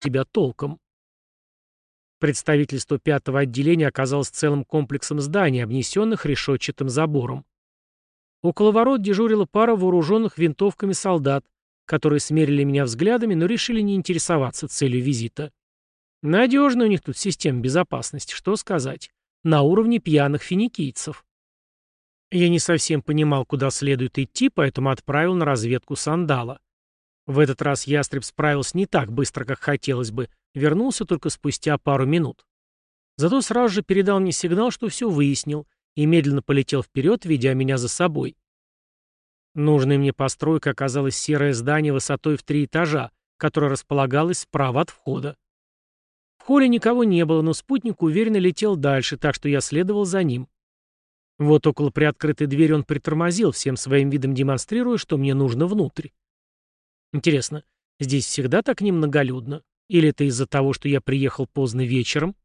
тебя толком. Представительство пятого отделения оказалось целым комплексом зданий, обнесенных решетчатым забором. Около ворот дежурила пара вооруженных винтовками солдат, которые смерили меня взглядами, но решили не интересоваться целью визита. Надежная у них тут система безопасности, что сказать. На уровне пьяных финикийцев. Я не совсем понимал, куда следует идти, поэтому отправил на разведку сандала. В этот раз ястреб справился не так быстро, как хотелось бы, вернулся только спустя пару минут. Зато сразу же передал мне сигнал, что все выяснил, и медленно полетел вперед, ведя меня за собой. Нужной мне постройкой оказалось серое здание высотой в три этажа, которое располагалось справа от входа. В холле никого не было, но спутник уверенно летел дальше, так что я следовал за ним. Вот около приоткрытой двери он притормозил, всем своим видом демонстрируя, что мне нужно внутрь. Интересно, здесь всегда так немноголюдно? Или это из-за того, что я приехал поздно вечером?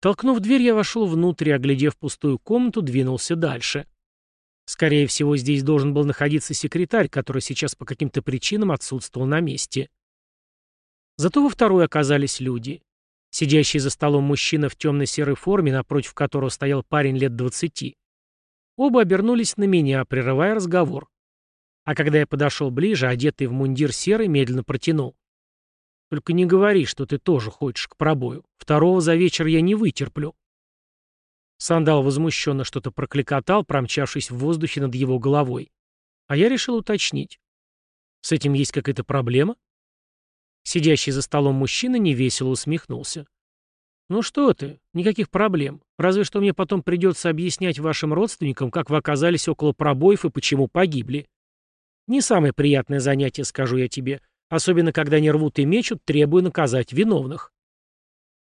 Толкнув дверь, я вошел внутрь и, оглядев пустую комнату, двинулся дальше. Скорее всего, здесь должен был находиться секретарь, который сейчас по каким-то причинам отсутствовал на месте. Зато во второй оказались люди. Сидящий за столом мужчина в темно-серой форме, напротив которого стоял парень лет двадцати. Оба обернулись на меня, прерывая разговор. А когда я подошел ближе, одетый в мундир серый, медленно протянул. «Только не говори, что ты тоже хочешь к пробою. Второго за вечер я не вытерплю». Сандал возмущенно что-то прокликотал, промчавшись в воздухе над его головой. А я решил уточнить. «С этим есть какая-то проблема?» Сидящий за столом мужчина невесело усмехнулся. «Ну что ты, никаких проблем. Разве что мне потом придется объяснять вашим родственникам, как вы оказались около пробоев и почему погибли. Не самое приятное занятие, скажу я тебе, особенно когда они рвут и мечут, требуя наказать виновных».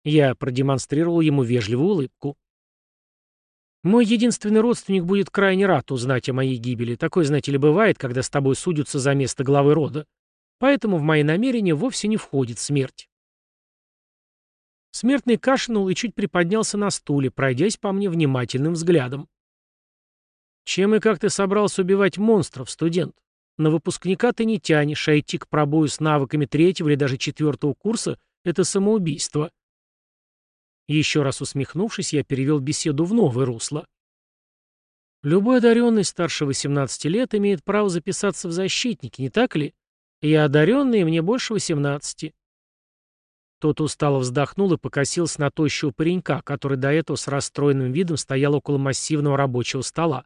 Я продемонстрировал ему вежливую улыбку. «Мой единственный родственник будет крайне рад узнать о моей гибели. Такое, знаете ли, бывает, когда с тобой судятся за место главы рода. Поэтому в мои намерения вовсе не входит смерть. Смертный кашлянул и чуть приподнялся на стуле, пройдясь по мне внимательным взглядом. «Чем и как ты собрался убивать монстров, студент? На выпускника ты не тянешь, а идти к пробою с навыками третьего или даже четвертого курса — это самоубийство». Еще раз усмехнувшись, я перевел беседу в новое русло. Любой одаренный старше 18 лет имеет право записаться в защитники, не так ли? Я одаренный, и мне больше восемнадцати. Тот устало вздохнул и покосился на тощего паренька, который до этого с расстроенным видом стоял около массивного рабочего стола.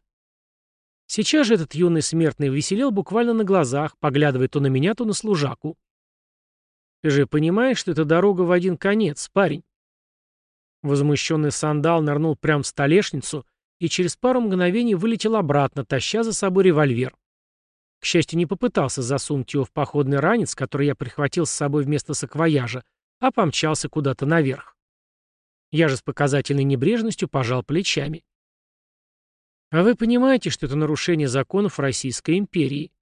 Сейчас же этот юный смертный веселел буквально на глазах, поглядывая то на меня, то на служаку. «Ты же понимаешь, что это дорога в один конец, парень?» Возмущенный сандал нырнул прямо в столешницу и через пару мгновений вылетел обратно, таща за собой револьвер. К счастью, не попытался засунуть его в походный ранец, который я прихватил с собой вместо саквояжа, а помчался куда-то наверх. Я же с показательной небрежностью пожал плечами. А вы понимаете, что это нарушение законов Российской империи?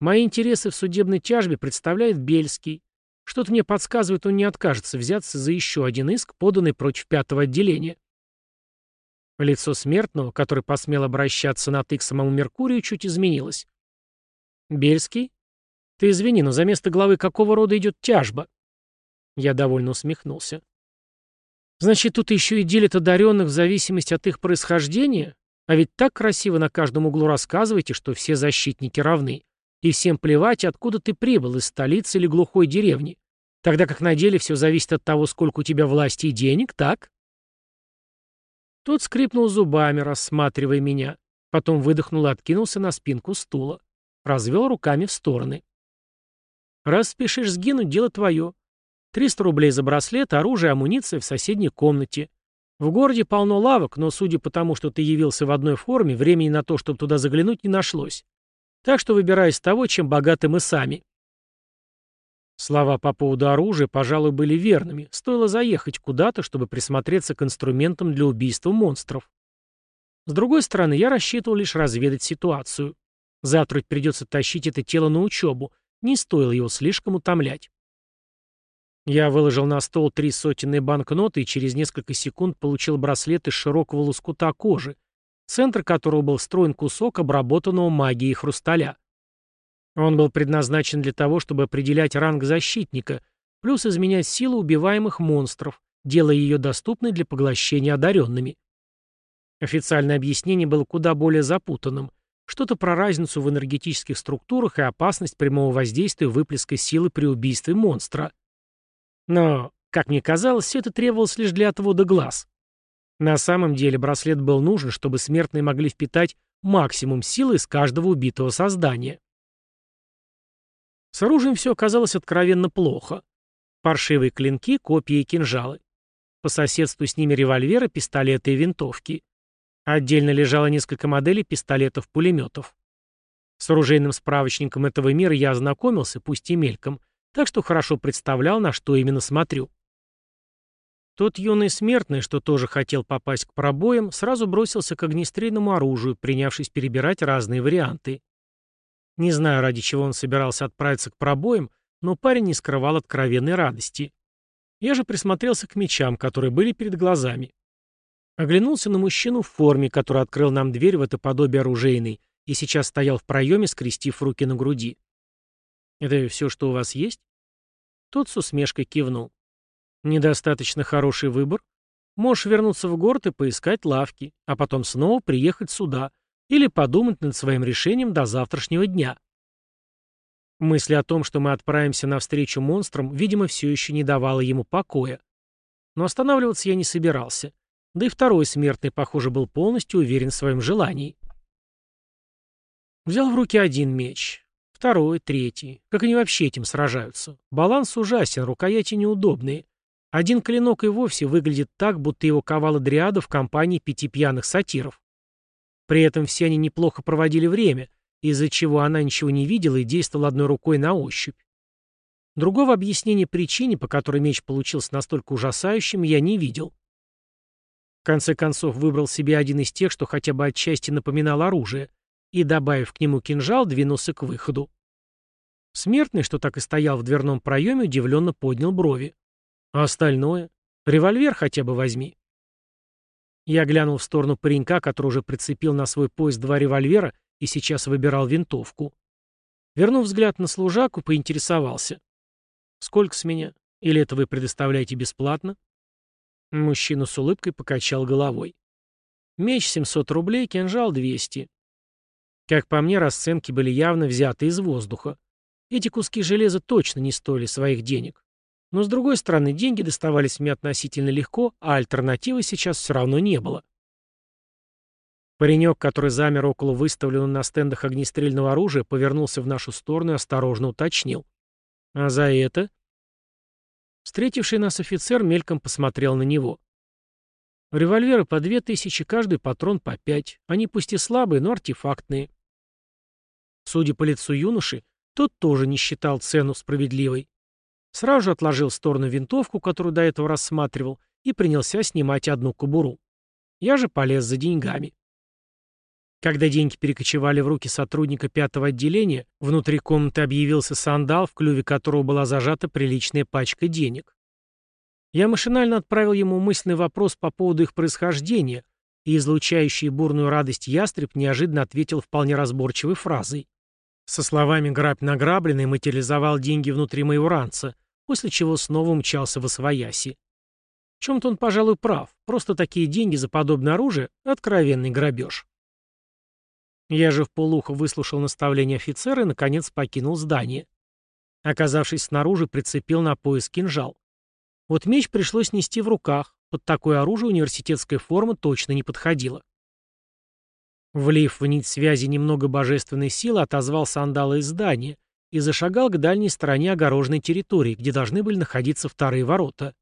Мои интересы в судебной тяжбе представляет Бельский. Что-то мне подсказывает, он не откажется взяться за еще один иск, поданный против пятого отделения. Лицо смертного, который посмел обращаться на «ты» к самому Меркурию, чуть изменилось. «Бельский? Ты извини, но за место главы какого рода идет тяжба?» Я довольно усмехнулся. «Значит, тут еще и делят одаренных в зависимости от их происхождения? А ведь так красиво на каждом углу рассказываете, что все защитники равны. И всем плевать, откуда ты прибыл, из столицы или глухой деревни. Тогда как на деле все зависит от того, сколько у тебя власти и денег, так?» Тот скрипнул зубами, рассматривая меня. Потом выдохнул и откинулся на спинку стула. Развел руками в стороны. «Раз спешишь сгинуть, дело твое. 300 рублей за браслет, оружие, амуниция в соседней комнате. В городе полно лавок, но, судя по тому, что ты явился в одной форме, времени на то, чтобы туда заглянуть, не нашлось. Так что выбирай из того, чем богаты мы сами». Слова по поводу оружия, пожалуй, были верными. Стоило заехать куда-то, чтобы присмотреться к инструментам для убийства монстров. С другой стороны, я рассчитывал лишь разведать ситуацию. Завтра придется тащить это тело на учебу. Не стоило его слишком утомлять. Я выложил на стол три сотенные банкноты и через несколько секунд получил браслет из широкого лоскута кожи, центр которого был встроен кусок обработанного магией хрусталя. Он был предназначен для того, чтобы определять ранг защитника, плюс изменять силу убиваемых монстров, делая ее доступной для поглощения одаренными. Официальное объяснение было куда более запутанным. Что-то про разницу в энергетических структурах и опасность прямого воздействия выплеска силы при убийстве монстра. Но, как мне казалось, все это требовалось лишь для отвода глаз. На самом деле браслет был нужен, чтобы смертные могли впитать максимум силы из каждого убитого создания. С оружием все оказалось откровенно плохо. Паршивые клинки, копья и кинжалы. По соседству с ними револьверы, пистолеты и винтовки. Отдельно лежало несколько моделей пистолетов-пулеметов. С оружейным справочником этого мира я ознакомился, пусть и мельком, так что хорошо представлял, на что именно смотрю. Тот юный смертный, что тоже хотел попасть к пробоям, сразу бросился к огнестрельному оружию, принявшись перебирать разные варианты. Не знаю, ради чего он собирался отправиться к пробоям, но парень не скрывал откровенной радости. Я же присмотрелся к мечам, которые были перед глазами. Оглянулся на мужчину в форме, который открыл нам дверь в это подобие оружейной, и сейчас стоял в проеме, скрестив руки на груди. «Это все, что у вас есть?» Тот с усмешкой кивнул. Недостаточно хороший выбор? Можешь вернуться в город и поискать лавки, а потом снова приехать сюда или подумать над своим решением до завтрашнего дня. Мысль о том, что мы отправимся навстречу монстрам, видимо, все еще не давала ему покоя. Но останавливаться я не собирался. Да и второй смертный, похоже, был полностью уверен в своем желании. Взял в руки один меч. Второй, третий. Как они вообще этим сражаются? Баланс ужасен, рукояти неудобные. Один клинок и вовсе выглядит так, будто его ковала дриада в компании пяти пьяных сатиров. При этом все они неплохо проводили время, из-за чего она ничего не видела и действовала одной рукой на ощупь. Другого объяснения причине, по которой меч получился настолько ужасающим, я не видел. В конце концов выбрал себе один из тех, что хотя бы отчасти напоминал оружие, и, добавив к нему кинжал, двинулся к выходу. Смертный, что так и стоял в дверном проеме, удивленно поднял брови. А остальное? Револьвер хотя бы возьми. Я глянул в сторону паренька, который уже прицепил на свой пояс два револьвера и сейчас выбирал винтовку. Вернув взгляд на служаку, поинтересовался. «Сколько с меня? Или это вы предоставляете бесплатно?» Мужчина с улыбкой покачал головой. «Меч 700 рублей, кинжал 200». Как по мне, расценки были явно взяты из воздуха. Эти куски железа точно не стоили своих денег. Но, с другой стороны, деньги доставались мне относительно легко, а альтернативы сейчас все равно не было. Паренек, который замер около выставленного на стендах огнестрельного оружия, повернулся в нашу сторону и осторожно уточнил. «А за это?» Встретивший нас офицер мельком посмотрел на него. «Револьверы по две тысячи, каждый патрон по пять. Они пусть и слабые, но артефактные». Судя по лицу юноши, тот тоже не считал цену справедливой. Сразу же отложил в сторону винтовку, которую до этого рассматривал, и принялся снимать одну кобуру. Я же полез за деньгами. Когда деньги перекочевали в руки сотрудника пятого отделения, внутри комнаты объявился сандал, в клюве которого была зажата приличная пачка денег. Я машинально отправил ему мысленный вопрос по поводу их происхождения, и излучающий бурную радость ястреб неожиданно ответил вполне разборчивой фразой. Со словами «грабь награбленный» материализовал деньги внутри моего ранца, после чего снова умчался в освояси. В чем-то он, пожалуй, прав. Просто такие деньги за подобное оружие — откровенный грабеж. Я же в полухо выслушал наставление офицера и, наконец, покинул здание. Оказавшись снаружи, прицепил на пояс кинжал. Вот меч пришлось нести в руках. Под такое оружие университетская форма точно не подходила. Влив в нить связи немного божественной силы, отозвал сандала из здания, и зашагал к дальней стороне огороженной территории, где должны были находиться вторые ворота.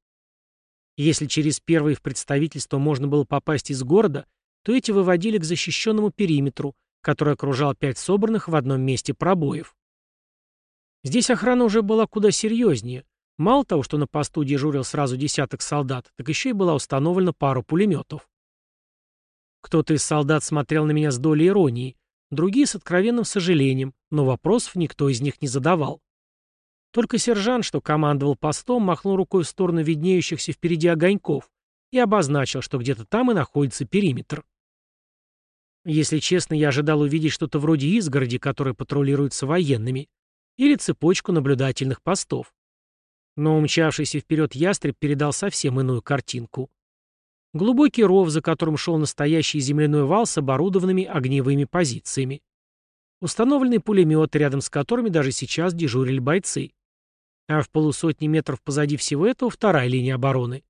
Если через первые в представительство можно было попасть из города, то эти выводили к защищенному периметру, который окружал пять собранных в одном месте пробоев. Здесь охрана уже была куда серьезнее. Мало того, что на посту дежурил сразу десяток солдат, так еще и была установлена пару пулеметов. Кто-то из солдат смотрел на меня с долей иронии, другие с откровенным сожалением, но вопросов никто из них не задавал. Только сержант, что командовал постом, махнул рукой в сторону виднеющихся впереди огоньков и обозначил, что где-то там и находится периметр. Если честно, я ожидал увидеть что-то вроде изгороди, которая патрулируется военными, или цепочку наблюдательных постов. Но умчавшийся вперед ястреб передал совсем иную картинку. Глубокий ров, за которым шел настоящий земляной вал с оборудованными огневыми позициями. Установленный пулемет, рядом с которыми даже сейчас дежурили бойцы. А в полусотни метров позади всего этого вторая линия обороны.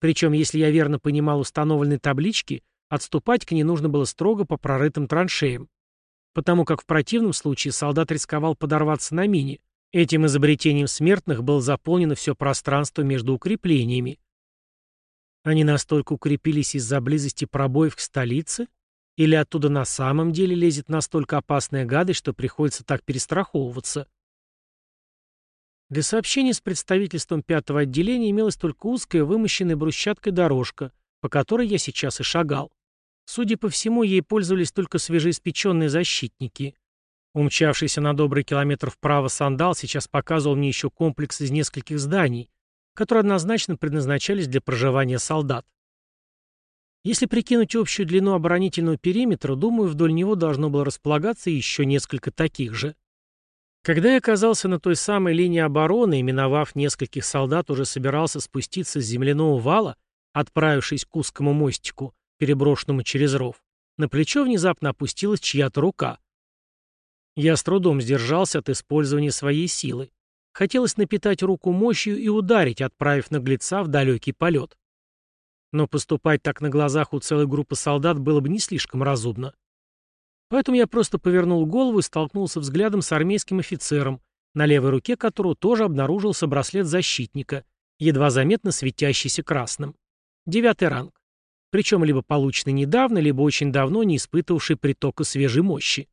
Причем, если я верно понимал установленные таблички, отступать к ней нужно было строго по прорытым траншеям. Потому как в противном случае солдат рисковал подорваться на мине. Этим изобретением смертных было заполнено все пространство между укреплениями. Они настолько укрепились из-за близости пробоев к столице? Или оттуда на самом деле лезет настолько опасная гадость, что приходится так перестраховываться? Для сообщения с представительством пятого отделения имелась только узкая, вымощенная брусчаткой дорожка, по которой я сейчас и шагал. Судя по всему, ей пользовались только свежеиспеченные защитники. Умчавшийся на добрый километр вправо сандал сейчас показывал мне еще комплекс из нескольких зданий, которые однозначно предназначались для проживания солдат. Если прикинуть общую длину оборонительного периметра, думаю, вдоль него должно было располагаться еще несколько таких же. Когда я оказался на той самой линии обороны и, миновав нескольких солдат, уже собирался спуститься с земляного вала, отправившись к узкому мостику, переброшенному через ров, на плечо внезапно опустилась чья-то рука. Я с трудом сдержался от использования своей силы. Хотелось напитать руку мощью и ударить, отправив наглеца в далекий полет. Но поступать так на глазах у целой группы солдат было бы не слишком разумно. Поэтому я просто повернул голову и столкнулся взглядом с армейским офицером, на левой руке которого тоже обнаружился браслет защитника, едва заметно светящийся красным. Девятый ранг. Причем либо полученный недавно, либо очень давно не испытывавший притока свежей мощи.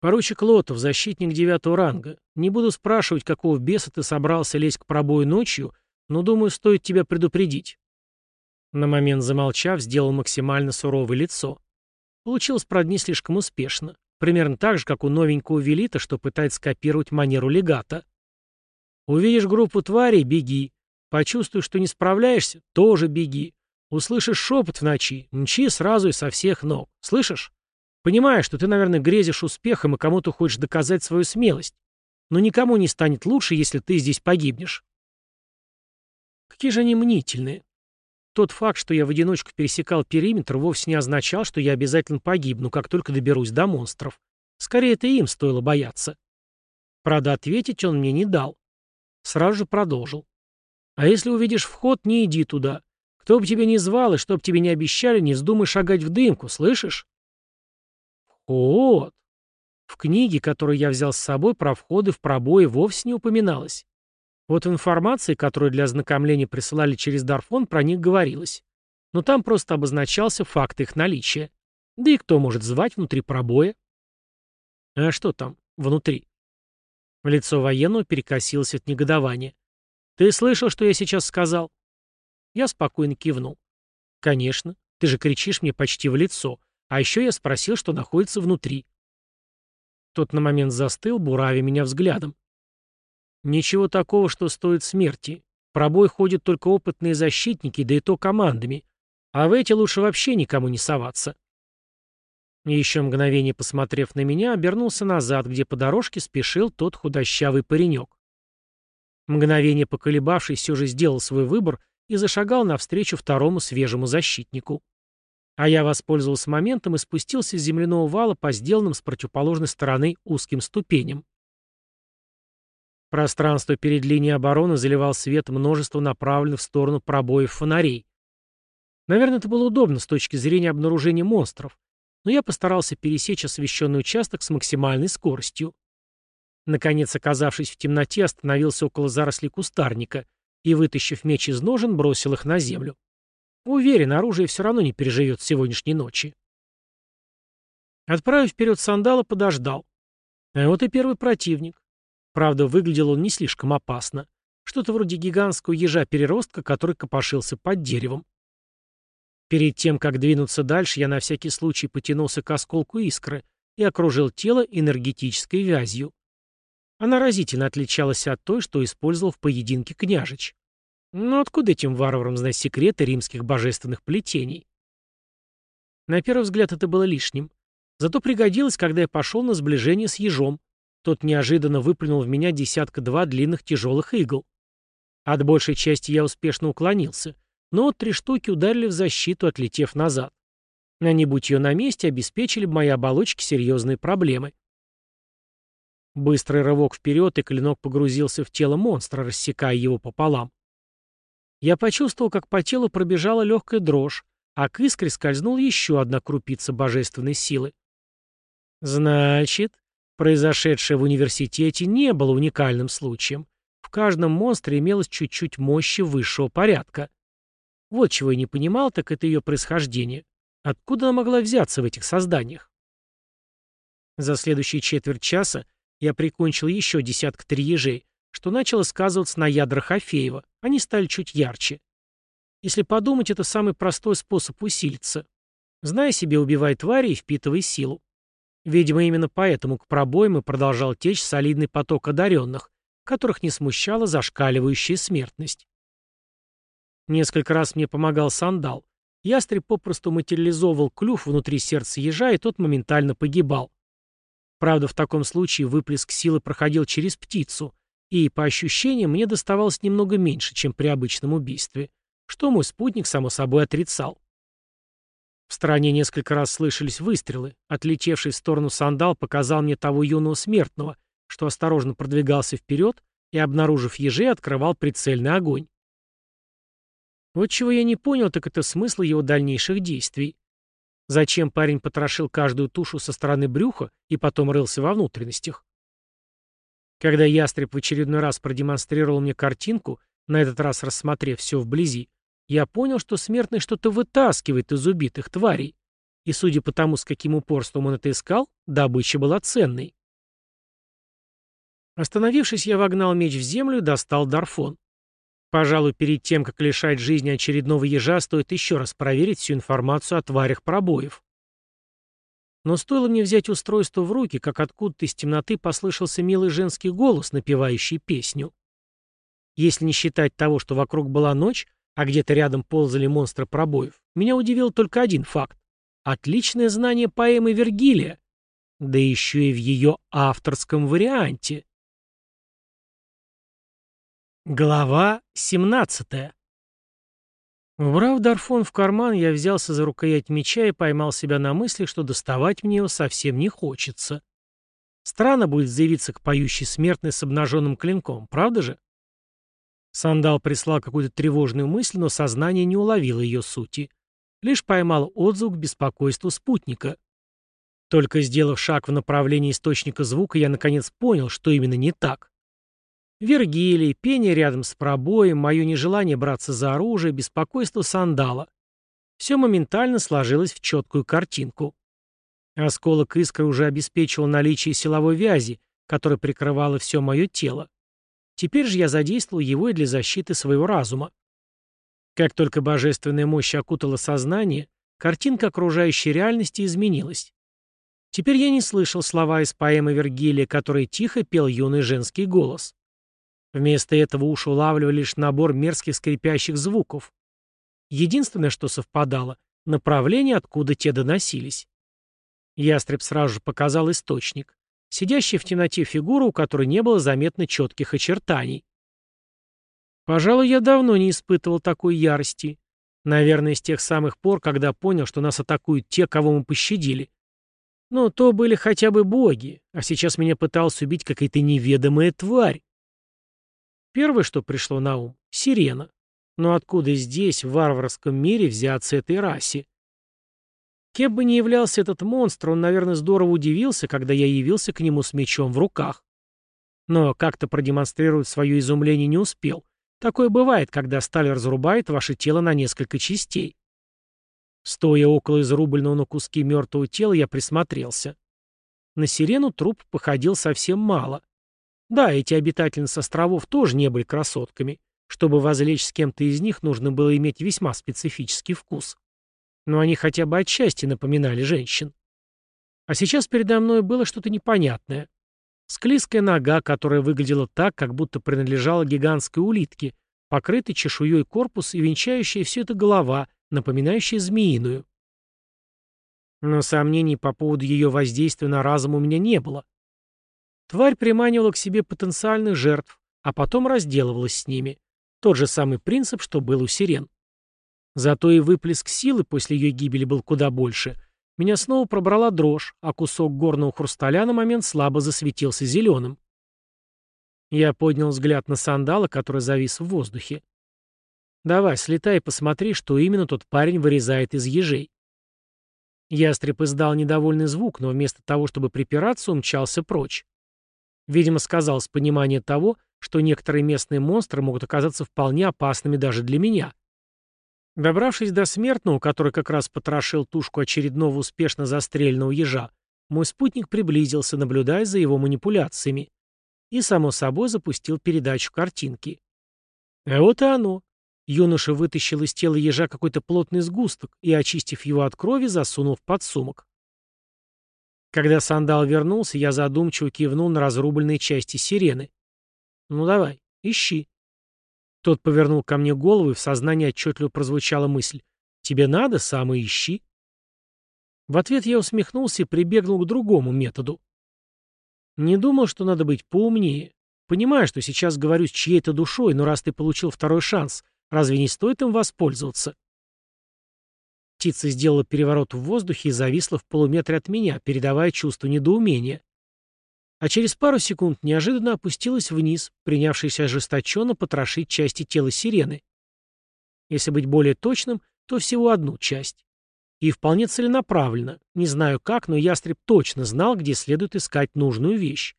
Поручик Лотов, защитник девятого ранга. Не буду спрашивать, какого беса ты собрался лезть к пробою ночью, но, думаю, стоит тебя предупредить. На момент замолчав, сделал максимально суровое лицо. Получилось, правда, не слишком успешно. Примерно так же, как у новенького Велита, что пытается скопировать манеру легата. Увидишь группу тварей — беги. Почувствуешь, что не справляешься — тоже беги. Услышишь шепот в ночи — мчи сразу и со всех ног. Слышишь? Понимаешь, что ты, наверное, грезишь успехом и кому-то хочешь доказать свою смелость. Но никому не станет лучше, если ты здесь погибнешь. Какие же они мнительные. Тот факт, что я в одиночку пересекал периметр, вовсе не означал, что я обязательно погибну, как только доберусь до монстров. Скорее, это им стоило бояться. Правда, ответить он мне не дал. Сразу же продолжил. А если увидишь вход, не иди туда. Кто бы тебя ни звал и что бы тебе ни обещали, не вздумай шагать в дымку, слышишь? Вход. В книге, которую я взял с собой, про входы в пробои вовсе не упоминалось. Вот в информации, которую для ознакомления присылали через Дарфон, про них говорилось. Но там просто обозначался факт их наличия. Да и кто может звать внутри пробоя? А что там внутри? Лицо военного перекосилось от негодования. «Ты слышал, что я сейчас сказал?» Я спокойно кивнул. «Конечно. Ты же кричишь мне почти в лицо. А еще я спросил, что находится внутри». Тот на момент застыл, буравя меня взглядом. Ничего такого, что стоит смерти. Пробой ходят только опытные защитники, да и то командами. А в эти лучше вообще никому не соваться. Еще мгновение посмотрев на меня, обернулся назад, где по дорожке спешил тот худощавый паренек. Мгновение поколебавшись, все же сделал свой выбор и зашагал навстречу второму свежему защитнику. А я воспользовался моментом и спустился с земляного вала по сделанным с противоположной стороны узким ступеням. Пространство перед линией обороны заливал свет множества направленных в сторону пробоев фонарей. Наверное, это было удобно с точки зрения обнаружения монстров, но я постарался пересечь освещенный участок с максимальной скоростью. Наконец, оказавшись в темноте, остановился около зарослей кустарника и, вытащив меч из ножен, бросил их на землю. Уверен, оружие все равно не переживет сегодняшней ночи. Отправив вперед сандала, подождал. А вот и первый противник. Правда, выглядел он не слишком опасно. Что-то вроде гигантского ежа-переростка, который копошился под деревом. Перед тем, как двинуться дальше, я на всякий случай потянулся к осколку искры и окружил тело энергетической вязью. Она разительно отличалась от той, что использовал в поединке княжич. Но откуда этим варварам знать секреты римских божественных плетений? На первый взгляд это было лишним. Зато пригодилось, когда я пошел на сближение с ежом. тот неожиданно выплюнул в меня десятка-два длинных тяжелых игл. От большей части я успешно уклонился, но три штуки ударили в защиту, отлетев назад. А не будь ее на месте, обеспечили бы моей оболочке серьезные проблемы. Быстрый рывок вперед, и клинок погрузился в тело монстра, рассекая его пополам. Я почувствовал, как по телу пробежала легкая дрожь, а к искре скользнул еще одна крупица божественной силы. Значит, произошедшее в университете не было уникальным случаем. В каждом монстре имелось чуть-чуть мощи высшего порядка. Вот чего я не понимал, так это ее происхождение. Откуда она могла взяться в этих созданиях? За следующие четверть часа я прикончил еще десятка три ежей, что начало сказываться на ядрах Афеева. Они стали чуть ярче. Если подумать, это самый простой способ усилиться. Зная себе, убивай твари и впитывай силу. Видимо, именно поэтому к пробоям и продолжал течь солидный поток одаренных, которых не смущала зашкаливающая смертность. Несколько раз мне помогал сандал. Ястреб попросту материализовывал клюв внутри сердца ежа, и тот моментально погибал. Правда, в таком случае выплеск силы проходил через птицу, и, по ощущениям, мне доставалось немного меньше, чем при обычном убийстве, что мой спутник, само собой, отрицал. В стороне несколько раз слышались выстрелы. Отлетевший в сторону сандал показал мне того юного смертного, что осторожно продвигался вперед и, обнаружив ежей, открывал прицельный огонь. Вот чего я не понял, так это смысл его дальнейших действий. Зачем парень потрошил каждую тушу со стороны брюха и потом рылся во внутренностях? Когда ястреб в очередной раз продемонстрировал мне картинку, на этот раз рассмотрев все вблизи, я понял, что смертный что-то вытаскивает из убитых тварей. И судя по тому, с каким упорством он это искал, добыча была ценной. Остановившись, я вогнал меч в землю и достал дарфон. Пожалуй, перед тем, как лишать жизни очередного ежа, стоит еще раз проверить всю информацию о тварях пробоев. Но стоило мне взять устройство в руки, как откуда-то из темноты послышался милый женский голос, напевающий песню. Если не считать того, что вокруг была ночь, а где-то рядом ползали монстры пробоев, меня удивил только один факт. Отличное знание поэмы Вергилия. Да еще и в ее авторском варианте. Глава 17 Убрав Дарфон в карман, я взялся за рукоять меча и поймал себя на мысли, что доставать мне его совсем не хочется. Странно будет заявиться к поющей смертной с обнаженным клинком, правда же? Сандал прислал какую-то тревожную мысль, но сознание не уловило ее сути. Лишь поймал отзвук беспокойства спутника. Только сделав шаг в направлении источника звука, я наконец понял, что именно не так. Вергилий, пение рядом с пробоем, мое нежелание браться за оружие, беспокойство сандала. Все моментально сложилось в четкую картинку. Осколок искры уже обеспечивал наличие силовой вязи, которая прикрывала все мое тело. Теперь же я задействовал его и для защиты своего разума. Как только божественная мощь окутала сознание, картинка окружающей реальности изменилась. Теперь я не слышал слова из поэмы Вергилия, которые тихо пел юный женский голос. Вместо этого уши улавливали лишь набор мерзких скрипящих звуков. Единственное, что совпадало — направление, откуда те доносились. Ястреб сразу же показал источник. Сидящая в темноте фигура, у которой не было заметно четких очертаний. Пожалуй, я давно не испытывал такой ярости. Наверное, с тех самых пор, когда понял, что нас атакуют те, кого мы пощадили. Но то были хотя бы боги, а сейчас меня пыталась убить какая-то неведомая тварь. Первое, что пришло на ум — сирена. Но откуда здесь, в варварском мире, взяться этой расе? Кем бы ни являлся этот монстр, он, наверное, здорово удивился, когда я явился к нему с мечом в руках. Но как-то продемонстрировать свое изумление не успел. Такое бывает, когда сталь разрубает ваше тело на несколько частей. Стоя около изрубленного на куски мертвого тела, я присмотрелся. На сирену труп походил совсем мало. Да, эти обитательницы островов тоже не были красотками. Чтобы возлечь с кем-то из них, нужно было иметь весьма специфический вкус. Но они хотя бы отчасти напоминали женщин. А сейчас передо мной было что-то непонятное. Склизкая нога, которая выглядела так, как будто принадлежала гигантской улитке, покрытый чешуей корпус и венчающая все это голова, напоминающая змеиную. Но сомнений по поводу ее воздействия на разум у меня не было. Тварь приманивала к себе потенциальных жертв, а потом разделывалась с ними. Тот же самый принцип, что был у сирен. Зато и выплеск силы после ее гибели был куда больше. Меня снова пробрала дрожь, а кусок горного хрусталя на момент слабо засветился зеленым. Я поднял взгляд на сандала, который завис в воздухе. «Давай, слетай и посмотри, что именно тот парень вырезает из ежей». Ястреб издал недовольный звук, но вместо того, чтобы припираться, умчался прочь. Видимо, сказал с понимания того, что некоторые местные монстры могут оказаться вполне опасными даже для меня. Добравшись до смертного, который как раз потрошил тушку очередного успешно застреленного ежа, мой спутник приблизился, наблюдая за его манипуляциями. И, само собой, запустил передачу картинки. А вот и оно. Юноша вытащил из тела ежа какой-то плотный сгусток и, очистив его от крови, засунул в подсумок. Когда сандал вернулся, я задумчиво кивнул на разрубленные части сирены. «Ну давай, ищи». Тот повернул ко мне голову, и в сознании отчетливо прозвучала мысль. «Тебе надо, сам и ищи». В ответ я усмехнулся и прибегнул к другому методу. Не думал, что надо быть поумнее. Понимаю, что сейчас говорю с чьей-то душой, но раз ты получил второй шанс, разве не стоит им воспользоваться? Птица сделала переворот в воздухе и зависла в полуметре от меня, передавая чувство недоумения. А через пару секунд неожиданно опустилась вниз, принявшись ожесточенно потрошить части тела сирены. Если быть более точным, то всего одну часть. И вполне целенаправленно. Не знаю как, но ястреб точно знал, где следует искать нужную вещь.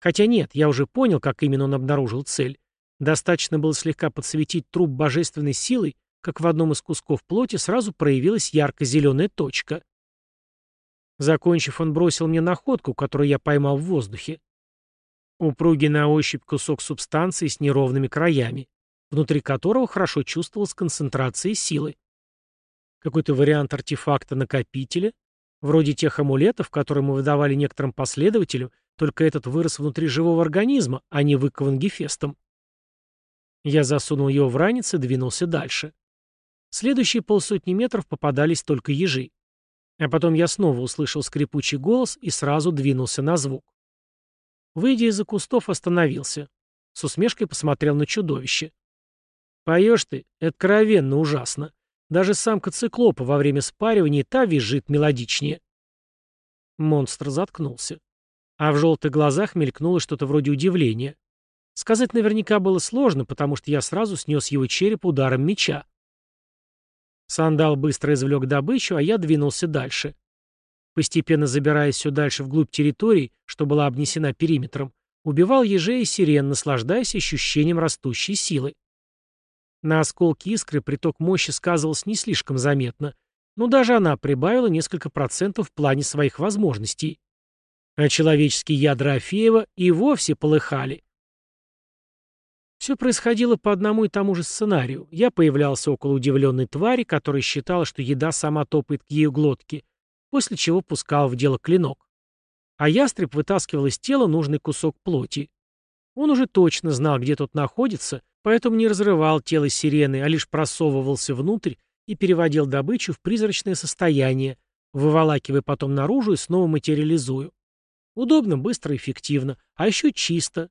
Хотя нет, я уже понял, как именно он обнаружил цель. Достаточно было слегка подсветить труп божественной силой, как в одном из кусков плоти сразу проявилась ярко-зеленая точка. Закончив, он бросил мне находку, которую я поймал в воздухе. Упругий на ощупь кусок субстанции с неровными краями, внутри которого хорошо чувствовалась концентрация силы. Какой-то вариант артефакта-накопителя, вроде тех амулетов, которые мы выдавали некоторым последователям, только этот вырос внутри живого организма, а не выкован Гефестом. Я засунул его в ранец и двинулся дальше. Следующие полсотни метров попадались только ежи. А потом я снова услышал скрипучий голос и сразу двинулся на звук. Выйдя из-за кустов, остановился. С усмешкой посмотрел на чудовище. «Поешь ты, откровенно ужасно. Даже самка циклопа во время спаривания та визжит мелодичнее». Монстр заткнулся. А в желтых глазах мелькнуло что-то вроде удивления. Сказать наверняка было сложно, потому что я сразу снес его череп ударом меча. Сандал быстро извлек добычу, а я двинулся дальше. Постепенно забираясь все дальше вглубь территории, что была обнесена периметром, убивал ежей и сирен, наслаждаясь ощущением растущей силы. На осколки искры приток мощи сказывался не слишком заметно, но даже она прибавила несколько процентов в плане своих возможностей. А человеческие ядра Афеева и вовсе полыхали. Все происходило по одному и тому же сценарию. Я появлялся около удивленной твари, которая считала, что еда сама топает к ее глотке, после чего пускал в дело клинок. А ястреб вытаскивал из тела нужный кусок плоти. Он уже точно знал, где тот находится, поэтому не разрывал тело сирены, а лишь просовывался внутрь и переводил добычу в призрачное состояние, выволакивая потом наружу и снова материализую. Удобно, быстро, эффективно, а еще чисто,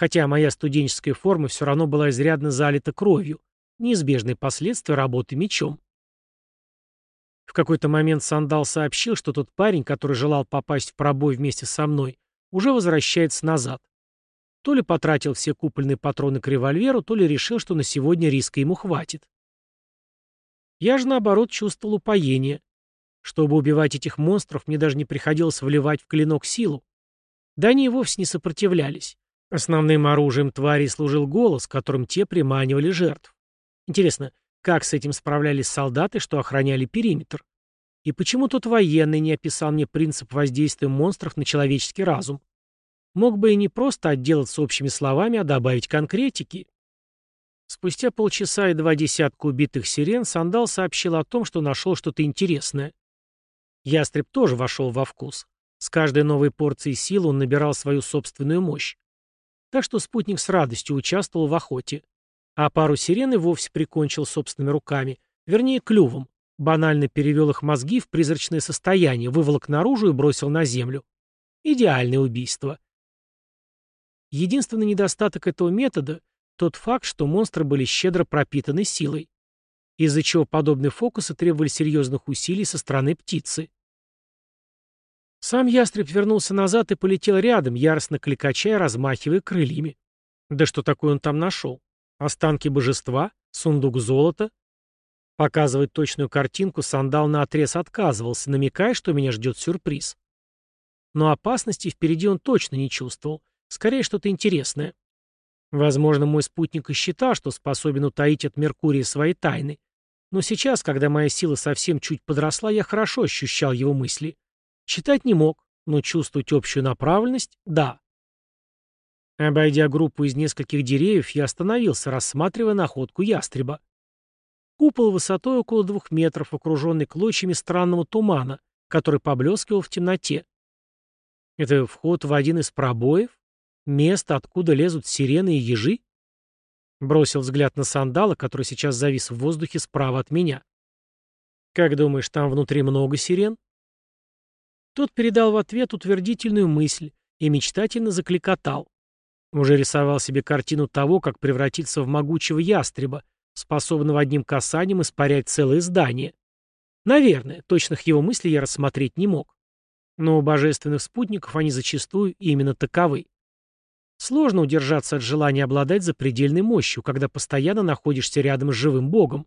Хотя моя студенческая форма все равно была изрядно залита кровью, неизбежные последствия работы мечом. В какой-то момент Сандал сообщил, что тот парень, который желал попасть в пробой вместе со мной, уже возвращается назад. То ли потратил все купольные патроны к револьверу, то ли решил, что на сегодня риска ему хватит. Я же, наоборот, чувствовал упоение. Чтобы убивать этих монстров, мне даже не приходилось вливать в клинок силу. Да они и вовсе не сопротивлялись. Основным оружием твари служил голос, которым те приманивали жертв. Интересно, как с этим справлялись солдаты, что охраняли периметр? И почему тот военный не описал мне принцип воздействия монстров на человеческий разум? Мог бы и не просто отделаться общими словами, а добавить конкретики. Спустя полчаса и два десятка убитых сирен Сандал сообщил о том, что нашел что-то интересное. Ястреб тоже вошел во вкус. С каждой новой порцией силы он набирал свою собственную мощь. Так что спутник с радостью участвовал в охоте. А пару сирен и вовсе прикончил собственными руками, вернее, клювом. Банально перевел их мозги в призрачное состояние, выволок наружу и бросил на землю. Идеальное убийство. Единственный недостаток этого метода – тот факт, что монстры были щедро пропитаны силой, из-за чего подобные фокусы требовали серьезных усилий со стороны птицы. Сам ястреб вернулся назад и полетел рядом, яростно кликача размахивая крыльями. Да что такое он там нашел? Останки божества? Сундук золота? Показывать точную картинку сандал наотрез отказывался, намекая, что меня ждет сюрприз. Но опасности впереди он точно не чувствовал. Скорее, что-то интересное. Возможно, мой спутник и считал, что способен утаить от Меркурия свои тайны. Но сейчас, когда моя сила совсем чуть подросла, я хорошо ощущал его мысли. Читать не мог, но чувствовать общую направленность — да. Обойдя группу из нескольких деревьев, я остановился, рассматривая находку ястреба. Купол высотой около двух метров, окруженный клочьями странного тумана, который поблескивал в темноте. Это вход в один из пробоев? Место, откуда лезут сирены и ежи? Бросил взгляд на сандала, который сейчас завис в воздухе справа от меня. «Как думаешь, там внутри много сирен?» Тот передал в ответ утвердительную мысль и мечтательно закликотал. Уже рисовал себе картину того, как превратиться в могучего ястреба, способного одним касанием испарять целое здание. Наверное, точных его мыслей я рассмотреть не мог. Но у божественных спутников они зачастую именно таковы. Сложно удержаться от желания обладать запредельной мощью, когда постоянно находишься рядом с живым богом.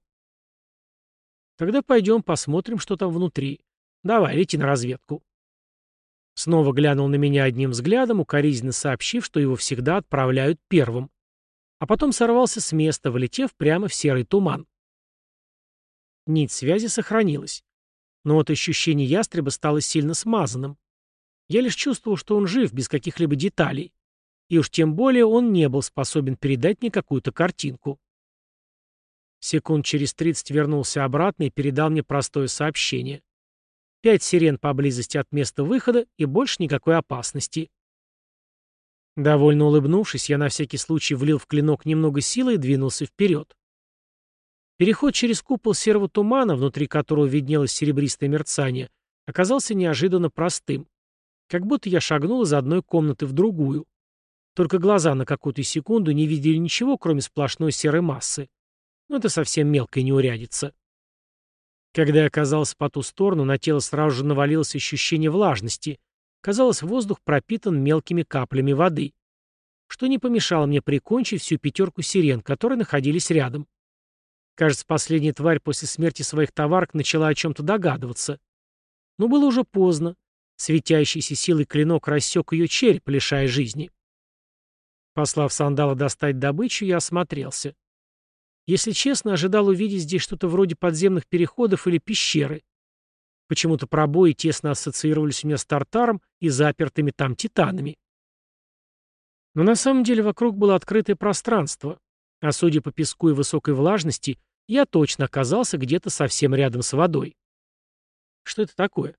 Тогда пойдем посмотрим, что там внутри. Давай, лети на разведку. Снова глянул на меня одним взглядом, укоризненно сообщив, что его всегда отправляют первым. А потом сорвался с места, влетев прямо в серый туман. Нить связи сохранилась. Но вот ощущение ястреба стало сильно смазанным. Я лишь чувствовал, что он жив, без каких-либо деталей. И уж тем более он не был способен передать мне какую-то картинку. Секунд через тридцать вернулся обратно и передал мне простое сообщение. Пять сирен поблизости от места выхода и больше никакой опасности. Довольно улыбнувшись, я на всякий случай влил в клинок немного силы и двинулся вперед. Переход через купол серого тумана, внутри которого виднелось серебристое мерцание, оказался неожиданно простым. Как будто я шагнул из одной комнаты в другую. Только глаза на какую-то секунду не видели ничего, кроме сплошной серой массы. Но это совсем мелкая неурядица. Когда я оказался по ту сторону, на тело сразу же навалилось ощущение влажности. Казалось, воздух пропитан мелкими каплями воды. Что не помешало мне прикончить всю пятерку сирен, которые находились рядом. Кажется, последняя тварь после смерти своих товарок начала о чем-то догадываться. Но было уже поздно. Светящийся силой клинок рассек ее череп, лишая жизни. Послав сандала достать добычу, я осмотрелся. Если честно, ожидал увидеть здесь что-то вроде подземных переходов или пещеры. Почему-то пробои тесно ассоциировались у меня с Тартаром и запертыми там титанами. Но на самом деле вокруг было открытое пространство, а судя по песку и высокой влажности, я точно оказался где-то совсем рядом с водой. Что это такое?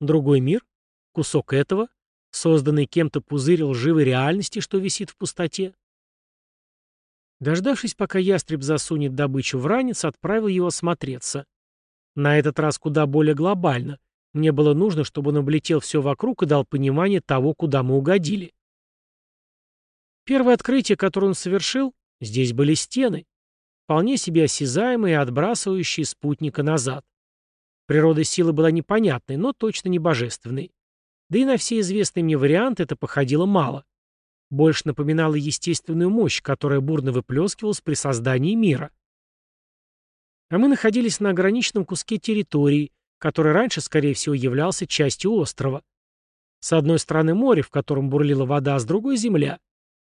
Другой мир? Кусок этого? Созданный кем-то пузырь лживой реальности, что висит в пустоте? Дождавшись, пока ястреб засунет добычу в ранец, отправил его осмотреться. На этот раз куда более глобально. Мне было нужно, чтобы он облетел все вокруг и дал понимание того, куда мы угодили. Первое открытие, которое он совершил, здесь были стены, вполне себе осязаемые и отбрасывающие спутника назад. Природа силы была непонятной, но точно не божественной. Да и на все известные мне варианты это походило мало больше напоминала естественную мощь, которая бурно выплескивалась при создании мира. А мы находились на ограниченном куске территории, который раньше, скорее всего, являлся частью острова. С одной стороны море, в котором бурлила вода, а с другой — земля.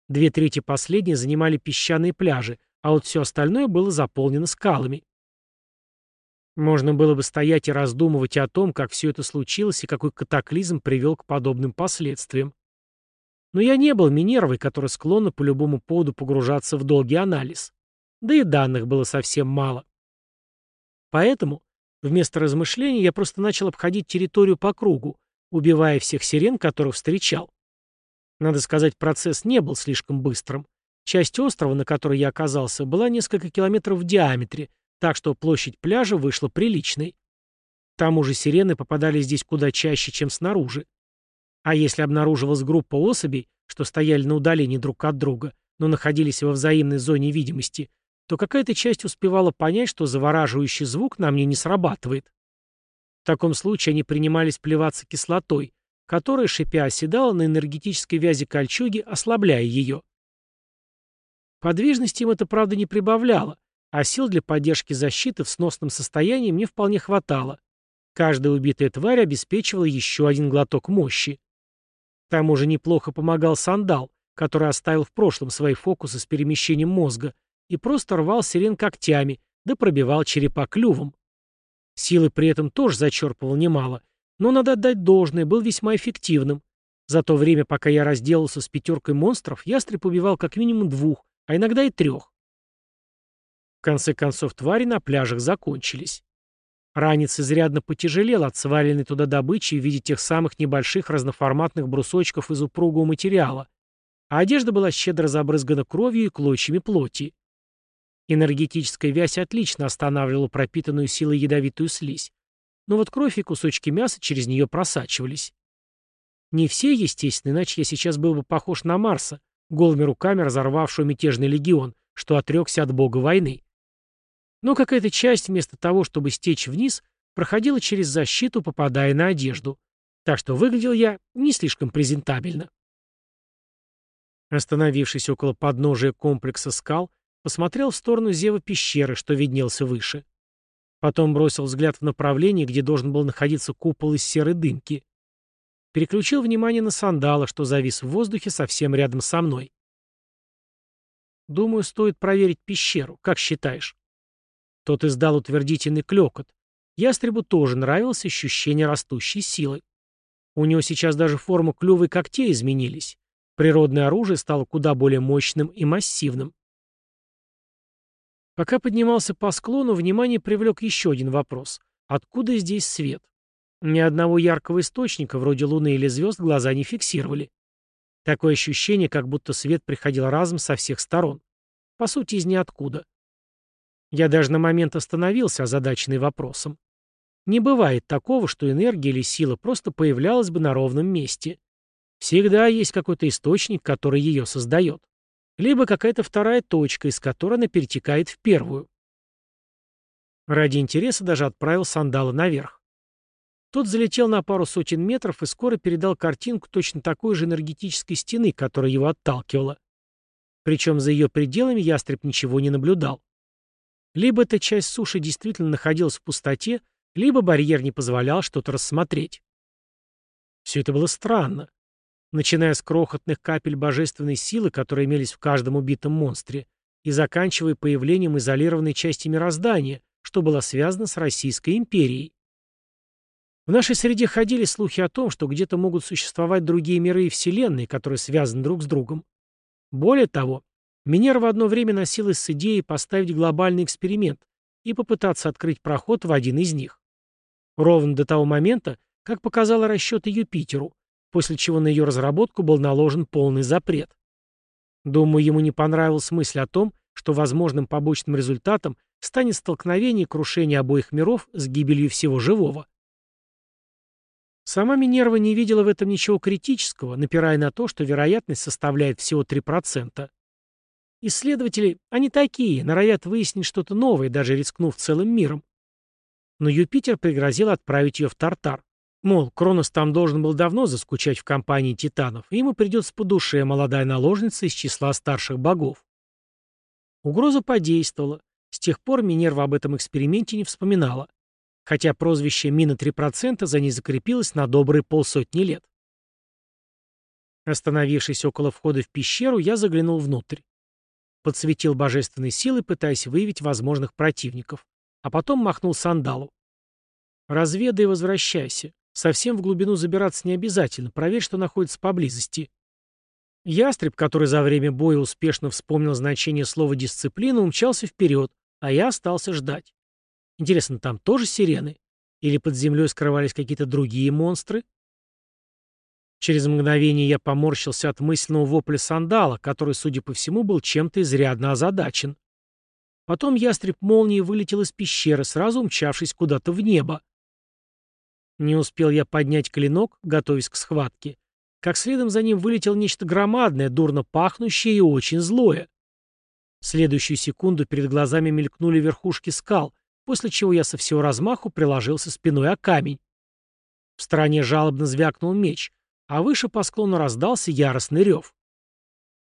Две трети последней занимали песчаные пляжи, а вот все остальное было заполнено скалами. Можно было бы стоять и раздумывать о том, как все это случилось и какой катаклизм привел к подобным последствиям. Но я не был Минервой, которая склонна по любому поводу погружаться в долгий анализ. Да и данных было совсем мало. Поэтому вместо размышлений я просто начал обходить территорию по кругу, убивая всех сирен, которых встречал. Надо сказать, процесс не был слишком быстрым. Часть острова, на которой я оказался, была несколько километров в диаметре, так что площадь пляжа вышла приличной. К тому же сирены попадали здесь куда чаще, чем снаружи. А если обнаруживалась группа особей, что стояли на удалении друг от друга, но находились во взаимной зоне видимости, то какая-то часть успевала понять, что завораживающий звук на мне не срабатывает. В таком случае они принимались плеваться кислотой, которая, шипя, оседала на энергетической вязи кольчуги, ослабляя ее. Подвижности им это, правда, не прибавляло, а сил для поддержки защиты в сносном состоянии мне вполне хватало. Каждая убитая тварь обеспечивала еще один глоток мощи. К тому же неплохо помогал сандал, который оставил в прошлом свои фокусы с перемещением мозга и просто рвал сирен когтями, да пробивал черепа клювом. Силы при этом тоже зачерпывал немало, но, надо отдать должное, был весьма эффективным. За то время, пока я разделался с пятеркой монстров, ястреб убивал как минимум двух, а иногда и трех. В конце концов, твари на пляжах закончились. Ранец изрядно потяжелел от сваленной туда добычи в виде тех самых небольших разноформатных брусочков из упругого материала, а одежда была щедро забрызгана кровью и клочьями плоти. Энергетическая вязь отлично останавливала пропитанную силой ядовитую слизь, но вот кровь и кусочки мяса через нее просачивались. Не все, естественно, иначе я сейчас был бы похож на Марса, голыми руками разорвавшего мятежный легион, что отрекся от бога войны. Но какая-то часть, вместо того, чтобы стечь вниз, проходила через защиту, попадая на одежду. Так что выглядел я не слишком презентабельно. Остановившись около подножия комплекса скал, посмотрел в сторону зева пещеры, что виднелся выше. Потом бросил взгляд в направлении, где должен был находиться купол из серой дымки. Переключил внимание на сандала, что завис в воздухе совсем рядом со мной. «Думаю, стоит проверить пещеру. Как считаешь?» Тот издал утвердительный клёкот. Ястребу тоже нравилось ощущение растущей силы. У него сейчас даже форма клюва и когтей изменились. Природное оружие стало куда более мощным и массивным. Пока поднимался по склону, внимание привлек еще один вопрос. Откуда здесь свет? Ни одного яркого источника, вроде луны или звезд, глаза не фиксировали. Такое ощущение, как будто свет приходил разом со всех сторон. По сути, из ниоткуда. Я даже на момент остановился, озадаченный вопросом. Не бывает такого, что энергия или сила просто появлялась бы на ровном месте. Всегда есть какой-то источник, который ее создает. Либо какая-то вторая точка, из которой она перетекает в первую. Ради интереса даже отправил сандала наверх. Тот залетел на пару сотен метров и скоро передал картинку точно такой же энергетической стены, которая его отталкивала. Причем за ее пределами ястреб ничего не наблюдал. Либо эта часть суши действительно находилась в пустоте, либо барьер не позволял что-то рассмотреть. Все это было странно. Начиная с крохотных капель божественной силы, которые имелись в каждом убитом монстре, и заканчивая появлением изолированной части мироздания, что было связано с Российской империей. В нашей среде ходили слухи о том, что где-то могут существовать другие миры и вселенные, которые связаны друг с другом. Более того, Минерва одно время носилась с идеей поставить глобальный эксперимент и попытаться открыть проход в один из них. Ровно до того момента, как показала расчеты Юпитеру, после чего на ее разработку был наложен полный запрет. Думаю, ему не понравилась мысль о том, что возможным побочным результатом станет столкновение и крушение обоих миров с гибелью всего живого. Сама Минерва не видела в этом ничего критического, напирая на то, что вероятность составляет всего 3%. Исследователи, они такие, норовят выяснить что-то новое, даже рискнув целым миром. Но Юпитер пригрозил отправить ее в Тартар. Мол, Кронос там должен был давно заскучать в компании титанов, и ему придется по душе молодая наложница из числа старших богов. Угроза подействовала. С тех пор Минерва об этом эксперименте не вспоминала. Хотя прозвище «Мина 3% за ней закрепилось на добрые полсотни лет. Остановившись около входа в пещеру, я заглянул внутрь. Подсветил божественной силой, пытаясь выявить возможных противников. А потом махнул сандалу. «Разведай и возвращайся. Совсем в глубину забираться не обязательно. Проверь, что находится поблизости». Ястреб, который за время боя успешно вспомнил значение слова «дисциплина», умчался вперед, а я остался ждать. Интересно, там тоже сирены? Или под землей скрывались какие-то другие монстры? Через мгновение я поморщился от мысленного вопля сандала, который, судя по всему, был чем-то изрядно озадачен. Потом ястреб молнии вылетел из пещеры, сразу умчавшись куда-то в небо. Не успел я поднять клинок, готовясь к схватке, как следом за ним вылетело нечто громадное, дурно пахнущее и очень злое. В следующую секунду перед глазами мелькнули верхушки скал, после чего я со всего размаху приложился спиной о камень. В стороне жалобно звякнул меч, а выше по склону раздался яростный рев.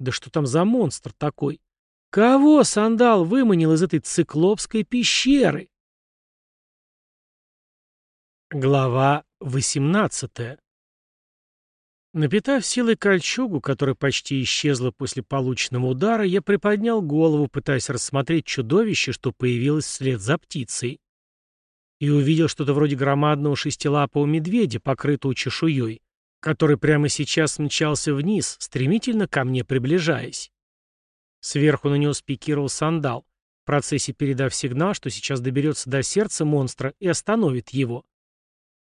Да что там за монстр такой? Кого сандал выманил из этой циклопской пещеры? Глава 18 Напитав силой кольчугу, которая почти исчезла после полученного удара, я приподнял голову, пытаясь рассмотреть чудовище, что появилось вслед за птицей. И увидел что-то вроде громадного шестилапого медведя, покрытого чешуей, который прямо сейчас мчался вниз, стремительно ко мне приближаясь. Сверху на него спикировал сандал, в процессе передав сигнал, что сейчас доберется до сердца монстра и остановит его.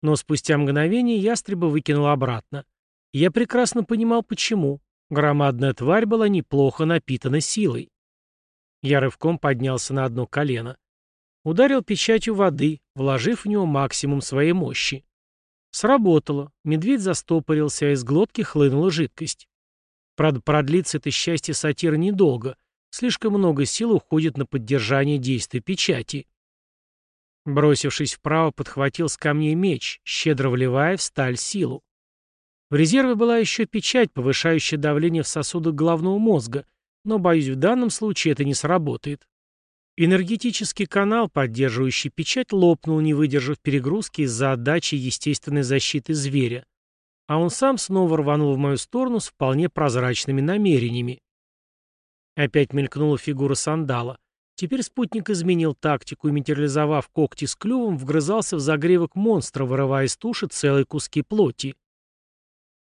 Но спустя мгновение ястреба выкинул обратно. Я прекрасно понимал, почему. Громадная тварь была неплохо напитана силой. Я рывком поднялся на одно колено. Ударил печатью воды, вложив в него максимум своей мощи. Сработало. Медведь застопорился, а из глотки хлынула жидкость. Правда, продлится это счастье сатиры недолго. Слишком много сил уходит на поддержание действия печати. Бросившись вправо, подхватил с камней меч, щедро вливая в сталь силу. В резерве была еще печать, повышающая давление в сосудах головного мозга, но, боюсь, в данном случае это не сработает. Энергетический канал, поддерживающий печать, лопнул, не выдержав перегрузки из-за отдачи естественной защиты зверя. А он сам снова рванул в мою сторону с вполне прозрачными намерениями. Опять мелькнула фигура сандала. Теперь спутник изменил тактику и, материализовав когти с клювом, вгрызался в загревок монстра, вырывая из туши целые куски плоти.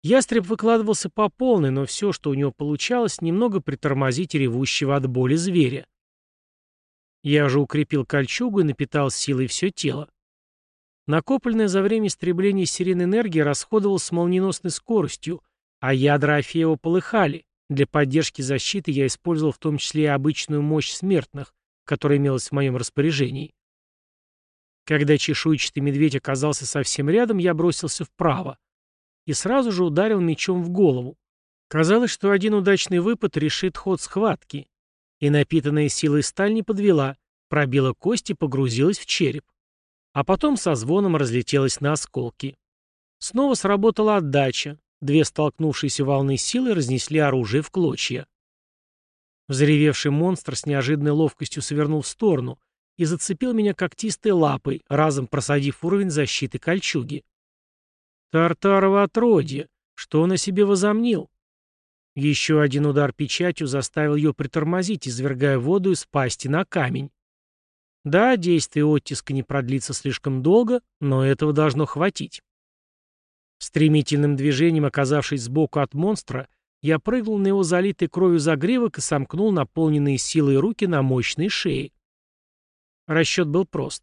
Ястреб выкладывался по полной, но все, что у него получалось, немного притормозить ревущего от боли зверя. Я же укрепил кольчугу и напитал силой все тело. Накопленная за время истребления сирен энергии расходовалась с молниеносной скоростью, а ядра Афеева полыхали. Для поддержки защиты я использовал в том числе и обычную мощь смертных, которая имелась в моем распоряжении. Когда чешуйчатый медведь оказался совсем рядом, я бросился вправо и сразу же ударил мечом в голову. Казалось, что один удачный выпад решит ход схватки, и напитанная силой сталь не подвела, пробила кость и погрузилась в череп. А потом со звоном разлетелась на осколки. Снова сработала отдача, Две столкнувшиеся волны силы разнесли оружие в клочья. Взревевший монстр с неожиданной ловкостью свернул в сторону и зацепил меня когтистой лапой, разом просадив уровень защиты кольчуги. Тартарово отродье! Что он о себе возомнил? Еще один удар печатью заставил ее притормозить, извергая воду из пасти на камень. Да, действие оттиска не продлится слишком долго, но этого должно хватить. Стремительным движением, оказавшись сбоку от монстра, я прыгнул на его залитый кровью загривок и сомкнул наполненные силой руки на мощной шее. Расчет был прост.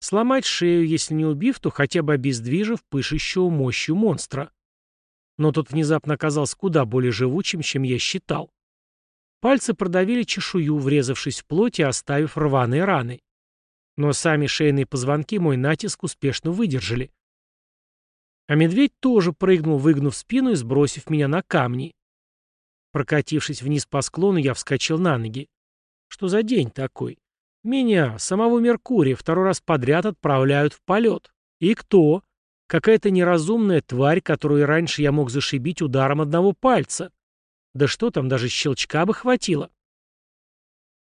Сломать шею, если не убив, то хотя бы обездвижив пышущего мощью монстра. Но тот внезапно оказался куда более живучим, чем я считал. Пальцы продавили чешую, врезавшись в плоть и оставив рваные раны. Но сами шейные позвонки мой натиск успешно выдержали. А медведь тоже прыгнул, выгнув спину и сбросив меня на камни. Прокатившись вниз по склону, я вскочил на ноги. Что за день такой? Меня, самого Меркурия, второй раз подряд отправляют в полет. И кто? Какая-то неразумная тварь, которую раньше я мог зашибить ударом одного пальца. Да что там, даже щелчка бы хватило.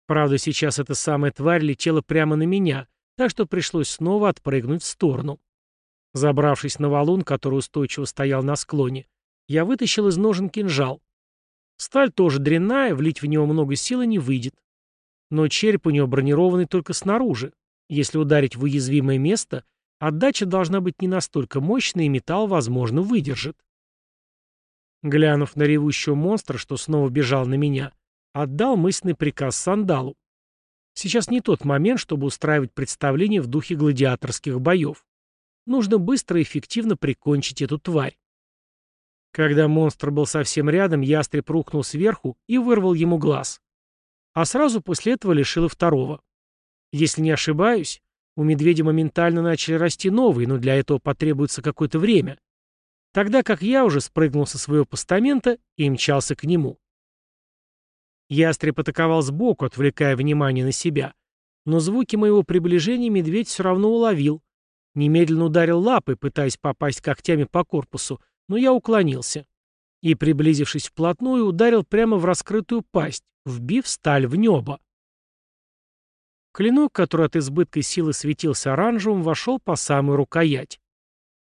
Правда, сейчас эта самая тварь летела прямо на меня, так что пришлось снова отпрыгнуть в сторону. Забравшись на валун, который устойчиво стоял на склоне, я вытащил из ножен кинжал. Сталь тоже дрянная, влить в него много силы не выйдет. Но череп у него бронированный только снаружи. Если ударить в уязвимое место, отдача должна быть не настолько мощной, и металл, возможно, выдержит. Глянув на ревущего монстра, что снова бежал на меня, отдал мысленный приказ Сандалу. Сейчас не тот момент, чтобы устраивать представление в духе гладиаторских боев. Нужно быстро и эффективно прикончить эту тварь. Когда монстр был совсем рядом, ястреб рухнул сверху и вырвал ему глаз. А сразу после этого лишил и второго. Если не ошибаюсь, у медведя моментально начали расти новые, но для этого потребуется какое-то время. тогда как я уже спрыгнул со своего постамента и мчался к нему. Ястреб атаковал сбоку, отвлекая внимание на себя, но звуки моего приближения медведь все равно уловил. Немедленно ударил лапой, пытаясь попасть когтями по корпусу, но я уклонился. И, приблизившись вплотную, ударил прямо в раскрытую пасть, вбив сталь в небо. Клинок, который от избытка силы светился оранжевым, вошел по самую рукоять.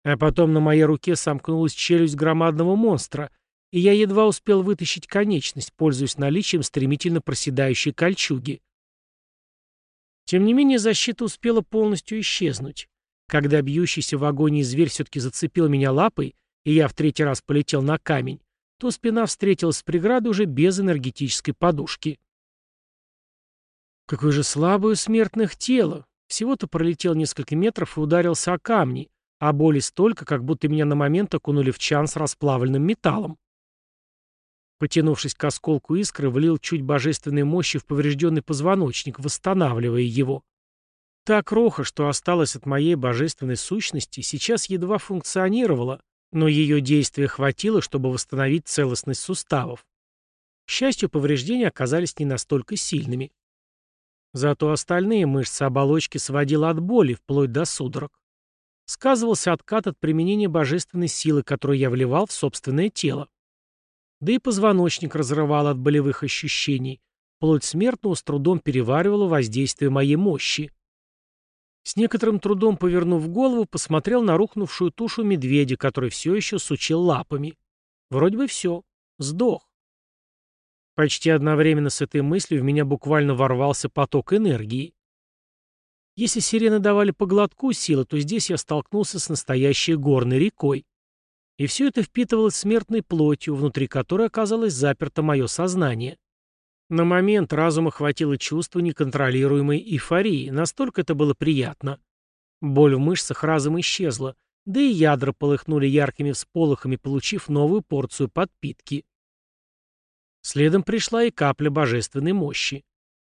А потом на моей руке сомкнулась челюсть громадного монстра, и я едва успел вытащить конечность, пользуясь наличием стремительно проседающей кольчуги. Тем не менее, защита успела полностью исчезнуть. Когда бьющийся в агонии зверь все-таки зацепил меня лапой, и я в третий раз полетел на камень, то спина встретилась с преградой уже без энергетической подушки. Какое же слабое у смертных тело. Всего-то пролетел несколько метров и ударился о камни, а боли столько, как будто меня на момент окунули в чан с расплавленным металлом. Потянувшись к осколку искры, влил чуть божественной мощи в поврежденный позвоночник, восстанавливая его. Та кроха, что осталась от моей божественной сущности, сейчас едва функционировала, но ее действия хватило, чтобы восстановить целостность суставов. К счастью, повреждения оказались не настолько сильными. Зато остальные мышцы оболочки сводило от боли, вплоть до судорог. Сказывался откат от применения божественной силы, которую я вливал в собственное тело. Да и позвоночник разрывал от болевых ощущений. Плоть смертного с трудом переваривала воздействие моей мощи. С некоторым трудом повернув голову, посмотрел на рухнувшую тушу медведя, который все еще сучил лапами. Вроде бы все. Сдох. Почти одновременно с этой мыслью в меня буквально ворвался поток энергии. Если сирены давали по глотку силы, то здесь я столкнулся с настоящей горной рекой. И все это впитывалось смертной плотью, внутри которой оказалось заперто мое сознание. На момент разума хватило чувства неконтролируемой эйфории, настолько это было приятно. Боль в мышцах разом исчезла, да и ядра полыхнули яркими всполохами, получив новую порцию подпитки. Следом пришла и капля божественной мощи.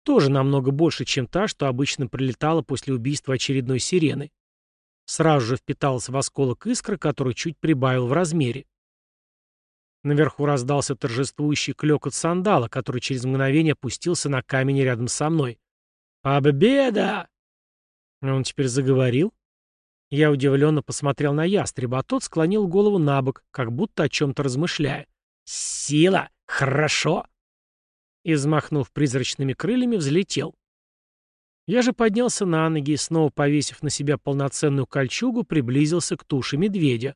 Тоже намного больше, чем та, что обычно прилетала после убийства очередной сирены. Сразу же впиталась в осколок искры, который чуть прибавил в размере. Наверху раздался торжествующий клёкот сандала, который через мгновение опустился на камень рядом со мной. «Победа!» Он теперь заговорил. Я удивленно посмотрел на ястреба, а тот склонил голову на бок, как будто о чем-то размышляя. «Сила! Хорошо!» И, взмахнув призрачными крыльями, взлетел. Я же поднялся на ноги и, снова повесив на себя полноценную кольчугу, приблизился к туше медведя.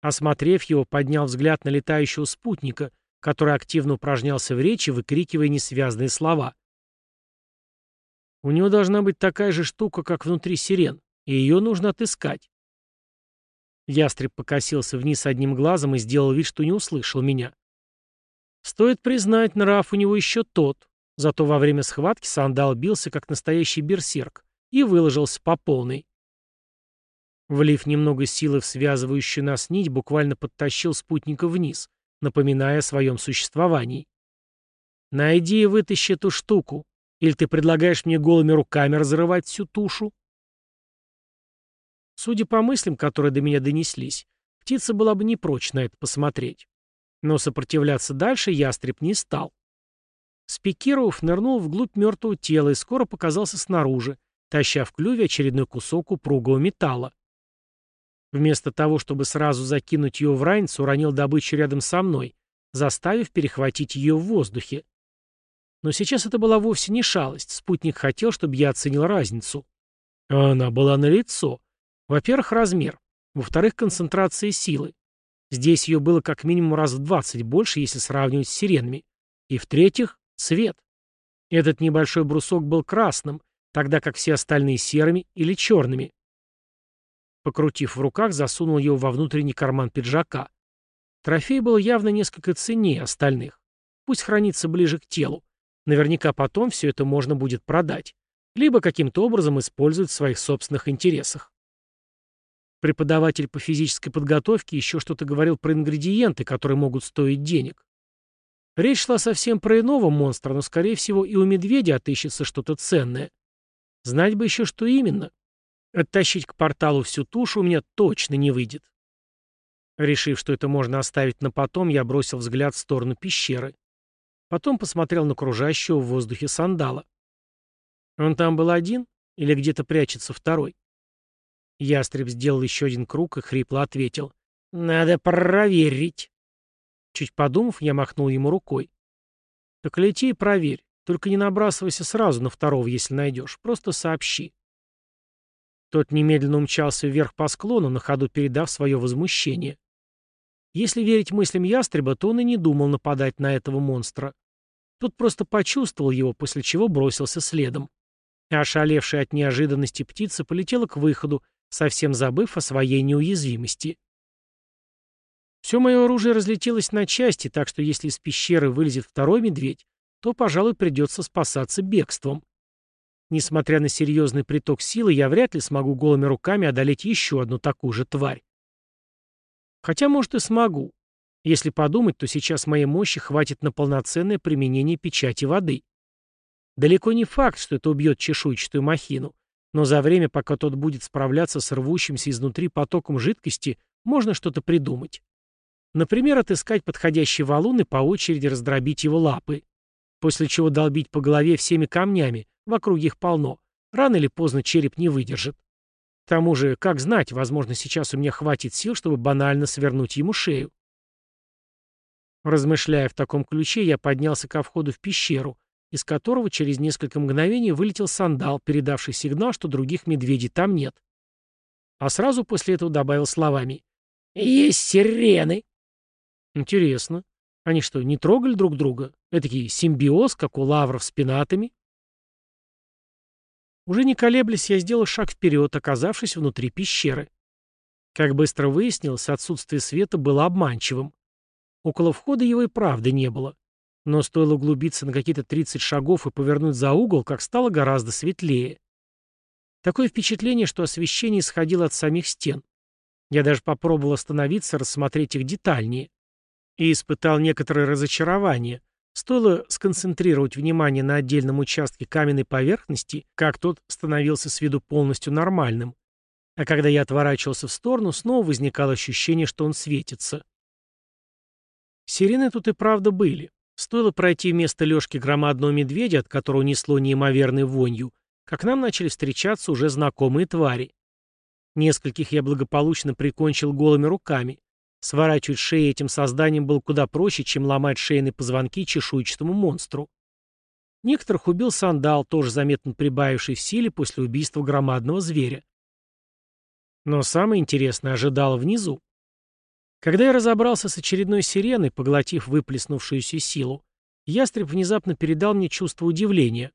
Осмотрев его, поднял взгляд на летающего спутника, который активно упражнялся в речи, выкрикивая несвязные слова. У него должна быть такая же штука, как внутри сирен, и ее нужно отыскать. Ястреб покосился вниз одним глазом и сделал вид, что не услышал меня. Стоит признать, нрав у него еще тот, зато во время схватки Сандал бился, как настоящий берсерк, и выложился по полной. Влив немного силы в связывающую нас нить, буквально подтащил спутника вниз, напоминая о своем существовании. «Найди и вытащи эту штуку, или ты предлагаешь мне голыми руками разрывать всю тушу?» Судя по мыслям, которые до меня донеслись, птица была бы не прочь на это посмотреть. Но сопротивляться дальше ястреб не стал. Спикировав, нырнул вглубь мертвого тела и скоро показался снаружи, таща в клюве очередной кусок упругого металла. Вместо того, чтобы сразу закинуть ее в ранец, уронил добычу рядом со мной, заставив перехватить ее в воздухе. Но сейчас это была вовсе не шалость, спутник хотел, чтобы я оценил разницу. Она была налицо. Во-первых, размер. Во-вторых, концентрация силы. Здесь ее было как минимум раз в 20 больше, если сравнивать с сиренами. И в-третьих, цвет. Этот небольшой брусок был красным, тогда как все остальные серыми или черными. Покрутив в руках, засунул его во внутренний карман пиджака. Трофей был явно несколько ценнее остальных. Пусть хранится ближе к телу. Наверняка потом все это можно будет продать. Либо каким-то образом использовать в своих собственных интересах. Преподаватель по физической подготовке еще что-то говорил про ингредиенты, которые могут стоить денег. Речь шла совсем про иного монстра, но, скорее всего, и у медведя отыщется что-то ценное. Знать бы еще, что именно. Оттащить к порталу всю тушу у меня точно не выйдет. Решив, что это можно оставить на потом, я бросил взгляд в сторону пещеры. Потом посмотрел на кружащего в воздухе сандала. Он там был один? Или где-то прячется второй? Ястреб сделал еще один круг и хрипло ответил. «Надо проверить». Чуть подумав, я махнул ему рукой. «Так лети и проверь. Только не набрасывайся сразу на второго, если найдешь. Просто сообщи». Тот немедленно умчался вверх по склону, на ходу передав свое возмущение. Если верить мыслям ястреба, то он и не думал нападать на этого монстра. Тут просто почувствовал его, после чего бросился следом. А ошалевшая от неожиданности птица полетела к выходу, совсем забыв о своей неуязвимости. Все мое оружие разлетелось на части, так что если из пещеры вылезет второй медведь, то, пожалуй, придется спасаться бегством. Несмотря на серьезный приток силы, я вряд ли смогу голыми руками одолеть еще одну такую же тварь. Хотя, может, и смогу. Если подумать, то сейчас моей мощи хватит на полноценное применение печати воды. Далеко не факт, что это убьет чешуйчатую махину, но за время, пока тот будет справляться с рвущимся изнутри потоком жидкости, можно что-то придумать. Например, отыскать подходящий валун и по очереди раздробить его лапы, после чего долбить по голове всеми камнями, Вокруг их полно. Рано или поздно череп не выдержит. К тому же, как знать, возможно, сейчас у меня хватит сил, чтобы банально свернуть ему шею. Размышляя в таком ключе, я поднялся ко входу в пещеру, из которого через несколько мгновений вылетел сандал, передавший сигнал, что других медведей там нет. А сразу после этого добавил словами «Есть сирены!» Интересно, они что, не трогали друг друга? Этакий симбиоз, как у лавров с пенатами? Уже не колеблясь, я сделал шаг вперед, оказавшись внутри пещеры. Как быстро выяснилось, отсутствие света было обманчивым. Около входа его и правды не было. Но стоило углубиться на какие-то 30 шагов и повернуть за угол, как стало гораздо светлее. Такое впечатление, что освещение исходило от самих стен. Я даже попробовал остановиться, рассмотреть их детальнее. И испытал некоторое разочарование, Стоило сконцентрировать внимание на отдельном участке каменной поверхности, как тот становился с виду полностью нормальным. А когда я отворачивался в сторону, снова возникало ощущение, что он светится. Сирены тут и правда были. Стоило пройти место лёжки громадного медведя, от которого несло неимоверной вонью, как нам начали встречаться уже знакомые твари. Нескольких я благополучно прикончил голыми руками, Сворачивать шеи этим созданием было куда проще, чем ломать шейные позвонки чешуйчатому монстру. Некоторых убил сандал, тоже заметно прибавивший в силе после убийства громадного зверя. Но самое интересное ожидало внизу. Когда я разобрался с очередной сиреной, поглотив выплеснувшуюся силу, ястреб внезапно передал мне чувство удивления.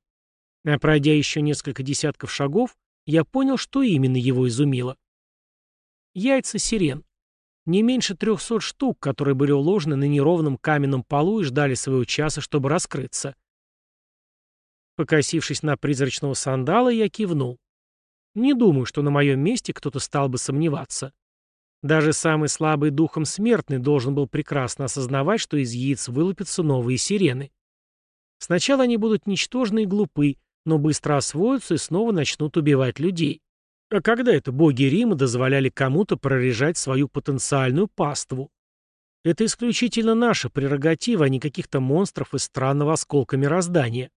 А пройдя еще несколько десятков шагов, я понял, что именно его изумило. Яйца сирен. Не меньше трехсот штук, которые были уложены на неровном каменном полу и ждали своего часа, чтобы раскрыться. Покосившись на призрачного сандала, я кивнул. Не думаю, что на моем месте кто-то стал бы сомневаться. Даже самый слабый духом смертный должен был прекрасно осознавать, что из яиц вылупятся новые сирены. Сначала они будут ничтожны и глупы, но быстро освоятся и снова начнут убивать людей. А когда это боги Рима дозволяли кому-то прорежать свою потенциальную паству? Это исключительно наша прерогатива, а не каких-то монстров из странного осколка мироздания.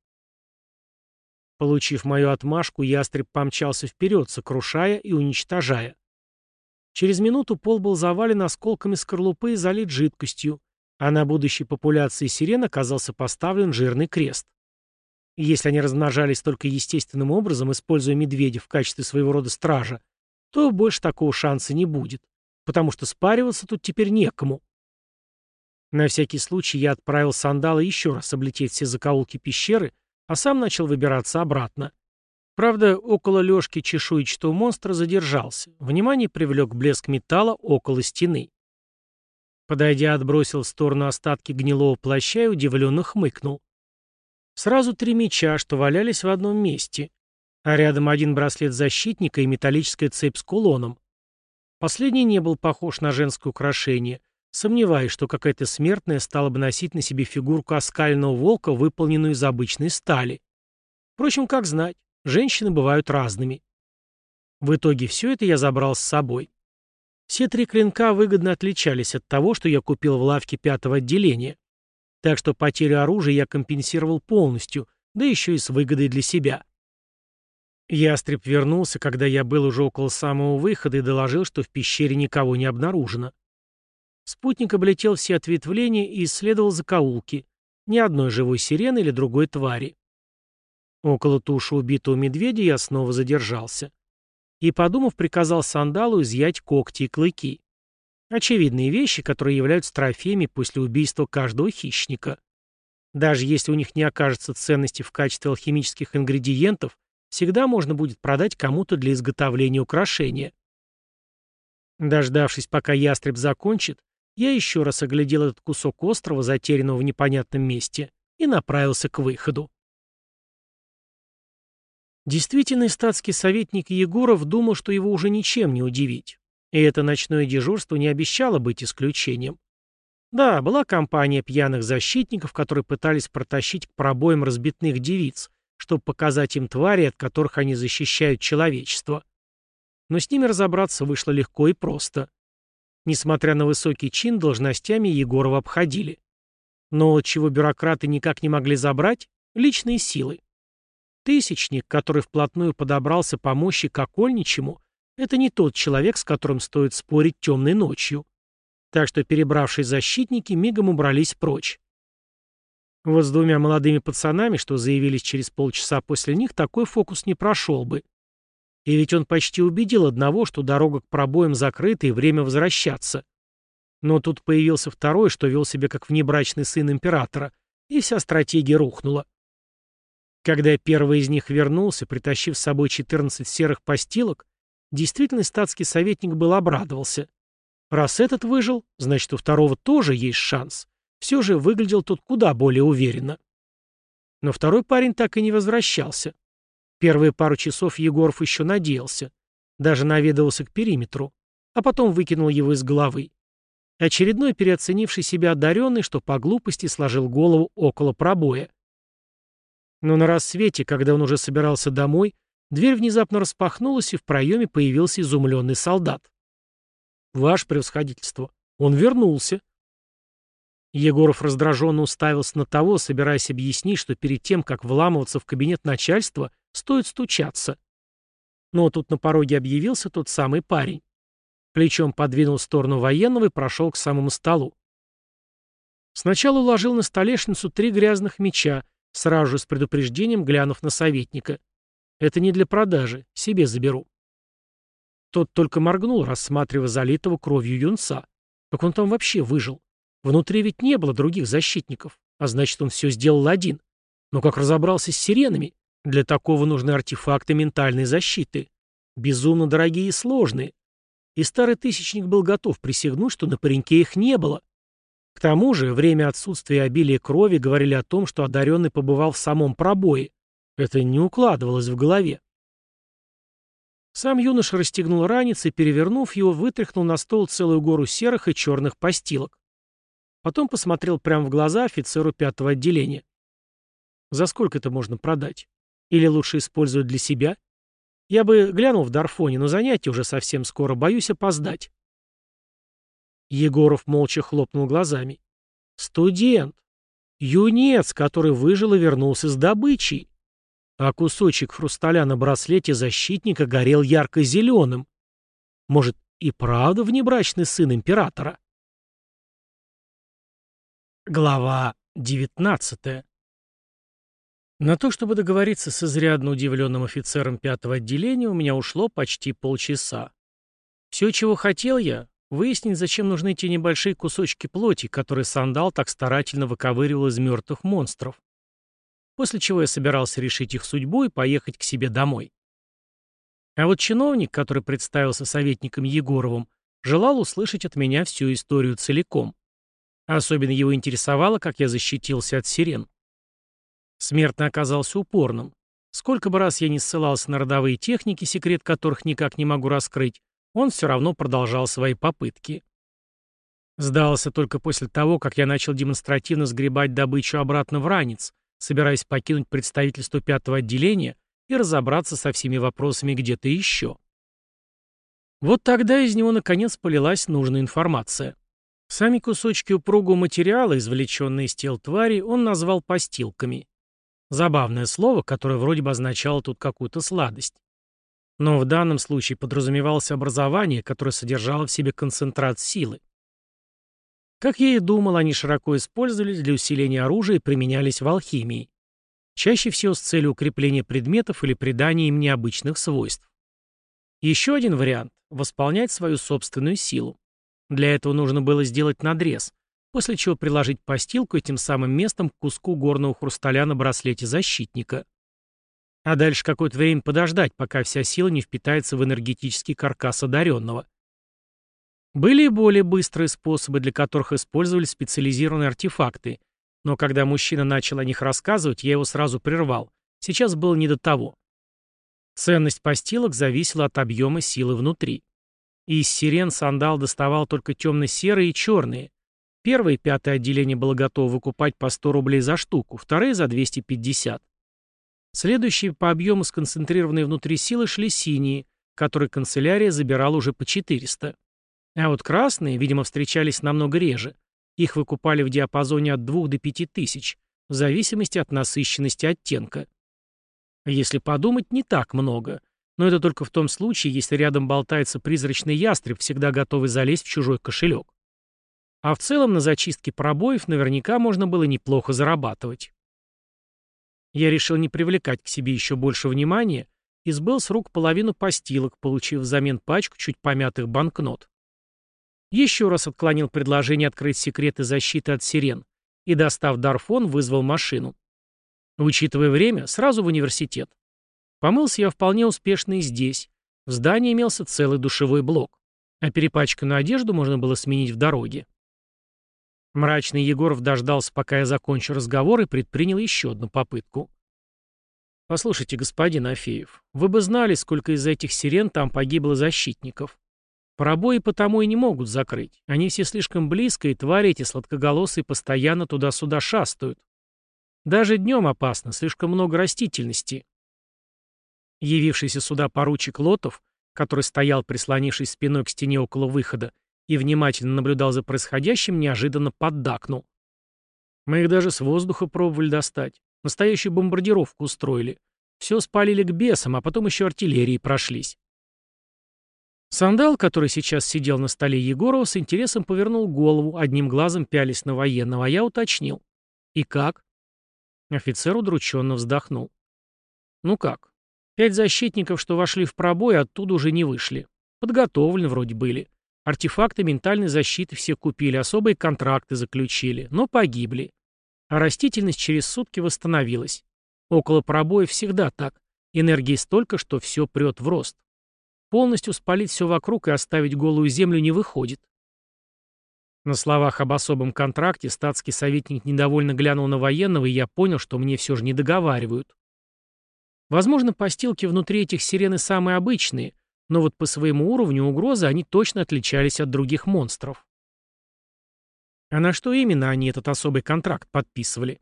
Получив мою отмашку, ястреб помчался вперед, сокрушая и уничтожая. Через минуту пол был завален осколками скорлупы и залит жидкостью, а на будущей популяции сирен оказался поставлен жирный крест. Если они размножались только естественным образом, используя медведя в качестве своего рода стража, то больше такого шанса не будет, потому что спариваться тут теперь некому. На всякий случай я отправил сандала еще раз облететь все закоулки пещеры, а сам начал выбираться обратно. Правда, около лёжки чешуйчатого монстра задержался. Внимание привлек блеск металла около стены. Подойдя, отбросил в сторону остатки гнилого плаща и удивленно хмыкнул. Сразу три меча, что валялись в одном месте, а рядом один браслет защитника и металлическая цепь с кулоном. Последний не был похож на женское украшение, сомневаясь, что какая-то смертная стала бы носить на себе фигурку оскаленного волка, выполненную из обычной стали. Впрочем, как знать, женщины бывают разными. В итоге все это я забрал с собой. Все три клинка выгодно отличались от того, что я купил в лавке пятого отделения. Так что потерю оружия я компенсировал полностью, да еще и с выгодой для себя. Ястреб вернулся, когда я был уже около самого выхода и доложил, что в пещере никого не обнаружено. Спутник облетел все ответвления и исследовал закоулки. Ни одной живой сирены или другой твари. Около туши убитого медведя я снова задержался. И, подумав, приказал сандалу изъять когти и клыки. Очевидные вещи, которые являются трофеями после убийства каждого хищника. Даже если у них не окажется ценности в качестве алхимических ингредиентов, всегда можно будет продать кому-то для изготовления украшения. Дождавшись, пока ястреб закончит, я еще раз оглядел этот кусок острова, затерянного в непонятном месте, и направился к выходу. Действительный статский советник Егоров думал, что его уже ничем не удивить. И это ночное дежурство не обещало быть исключением. Да, была компания пьяных защитников, которые пытались протащить к пробоям разбитных девиц, чтобы показать им твари, от которых они защищают человечество. Но с ними разобраться вышло легко и просто. Несмотря на высокий чин, должностями Егорова обходили. Но чего бюрократы никак не могли забрать – личные силы. Тысячник, который вплотную подобрался по мощи к окольничему, это не тот человек, с которым стоит спорить темной ночью. Так что перебравшие защитники мигом убрались прочь. Вот с двумя молодыми пацанами, что заявились через полчаса после них, такой фокус не прошел бы. И ведь он почти убедил одного, что дорога к пробоям закрыта и время возвращаться. Но тут появился второй, что вел себя как внебрачный сын императора, и вся стратегия рухнула. Когда первый из них вернулся, притащив с собой 14 серых постилок, действительно статский советник был обрадовался. Раз этот выжил, значит, у второго тоже есть шанс. Все же выглядел тот куда более уверенно. Но второй парень так и не возвращался. Первые пару часов Егоров еще надеялся. Даже наведывался к периметру. А потом выкинул его из головы. Очередной переоценивший себя одаренный, что по глупости сложил голову около пробоя. Но на рассвете, когда он уже собирался домой, дверь внезапно распахнулась, и в проеме появился изумленный солдат. «Ваше превосходительство, он вернулся». Егоров раздраженно уставился на того, собираясь объяснить, что перед тем, как вламываться в кабинет начальства, стоит стучаться. Но тут на пороге объявился тот самый парень. Плечом подвинул сторону военного и прошел к самому столу. Сначала уложил на столешницу три грязных меча, Сразу же с предупреждением, глянув на советника. «Это не для продажи, себе заберу». Тот только моргнул, рассматривая залитого кровью юнца. Как он там вообще выжил? Внутри ведь не было других защитников, а значит, он все сделал один. Но как разобрался с сиренами? Для такого нужны артефакты ментальной защиты. Безумно дорогие и сложные. И старый тысячник был готов присягнуть, что на пареньке их не было. К тому же, время отсутствия и обилия крови говорили о том, что одаренный побывал в самом пробое. Это не укладывалось в голове. Сам юноша расстегнул ранец и, перевернув его, вытряхнул на стол целую гору серых и черных постилок. Потом посмотрел прямо в глаза офицеру пятого отделения. «За сколько это можно продать? Или лучше использовать для себя? Я бы глянул в Дарфоне, но занятие уже совсем скоро, боюсь опоздать». Егоров молча хлопнул глазами. «Студент! Юнец, который выжил и вернулся с добычей!» А кусочек хрусталя на браслете защитника горел ярко-зеленым. Может, и правда внебрачный сын императора? Глава девятнадцатая На то, чтобы договориться с изрядно удивленным офицером пятого отделения, у меня ушло почти полчаса. Все, чего хотел я, Выяснить, зачем нужны те небольшие кусочки плоти, которые Сандал так старательно выковыривал из мертвых монстров. После чего я собирался решить их судьбу и поехать к себе домой. А вот чиновник, который представился советником Егоровым, желал услышать от меня всю историю целиком. Особенно его интересовало, как я защитился от сирен. Смертный оказался упорным. Сколько бы раз я не ссылался на родовые техники, секрет которых никак не могу раскрыть, он все равно продолжал свои попытки. Сдался только после того, как я начал демонстративно сгребать добычу обратно в ранец, собираясь покинуть представительство пятого отделения и разобраться со всеми вопросами где-то еще. Вот тогда из него наконец полилась нужная информация. Сами кусочки упругого материала, извлеченные из тел твари, он назвал постилками. Забавное слово, которое вроде бы означало тут какую-то сладость. Но в данном случае подразумевалось образование, которое содержало в себе концентрат силы. Как я и думал, они широко использовались для усиления оружия и применялись в алхимии. Чаще всего с целью укрепления предметов или придания им необычных свойств. Еще один вариант – восполнять свою собственную силу. Для этого нужно было сделать надрез, после чего приложить постилку этим самым местом к куску горного хрусталя на браслете защитника. А дальше какое-то время подождать, пока вся сила не впитается в энергетический каркас одаренного. Были и более быстрые способы, для которых использовались специализированные артефакты, но когда мужчина начал о них рассказывать, я его сразу прервал. Сейчас было не до того. Ценность постилок зависела от объема силы внутри. Из сирен сандал доставал только темно-серые и черные. Первое и пятое отделение было готово выкупать по 100 рублей за штуку, вторые за 250. Следующие по объему сконцентрированные внутри силы шли синие, которые канцелярия забирала уже по 400. А вот красные, видимо, встречались намного реже. Их выкупали в диапазоне от 2 до 5 тысяч, в зависимости от насыщенности оттенка. Если подумать, не так много. Но это только в том случае, если рядом болтается призрачный ястреб, всегда готовый залезть в чужой кошелек. А в целом на зачистке пробоев наверняка можно было неплохо зарабатывать. Я решил не привлекать к себе еще больше внимания и сбыл с рук половину постилок, получив взамен пачку чуть помятых банкнот. Еще раз отклонил предложение открыть секреты защиты от сирен и, достав дарфон, вызвал машину. Учитывая время, сразу в университет. Помылся я вполне успешно и здесь. В здании имелся целый душевой блок, а перепачканную одежду можно было сменить в дороге. Мрачный Егоров дождался, пока я закончу разговор, и предпринял еще одну попытку. «Послушайте, господин Афеев, вы бы знали, сколько из этих сирен там погибло защитников. Пробои потому и не могут закрыть. Они все слишком близко, и твари эти сладкоголосые постоянно туда-сюда шастают. Даже днем опасно, слишком много растительности. Явившийся сюда поручик Лотов, который стоял, прислонившись спиной к стене около выхода, и внимательно наблюдал за происходящим, неожиданно поддакнул. Мы их даже с воздуха пробовали достать. Настоящую бомбардировку устроили. Все спалили к бесам, а потом еще артиллерии прошлись. Сандал, который сейчас сидел на столе Егорова, с интересом повернул голову, одним глазом пялись на военного, а я уточнил. «И как?» Офицер удрученно вздохнул. «Ну как? Пять защитников, что вошли в пробой, оттуда уже не вышли. Подготовлены вроде были. Артефакты ментальной защиты все купили, особые контракты заключили, но погибли. А растительность через сутки восстановилась. Около пробоя всегда так. Энергии столько, что все прет в рост. Полностью спалить все вокруг и оставить голую землю не выходит. На словах об особом контракте статский советник недовольно глянул на военного, и я понял, что мне все же не договаривают. Возможно, постилки внутри этих сирены самые обычные, но вот по своему уровню угрозы они точно отличались от других монстров. А на что именно они этот особый контракт подписывали?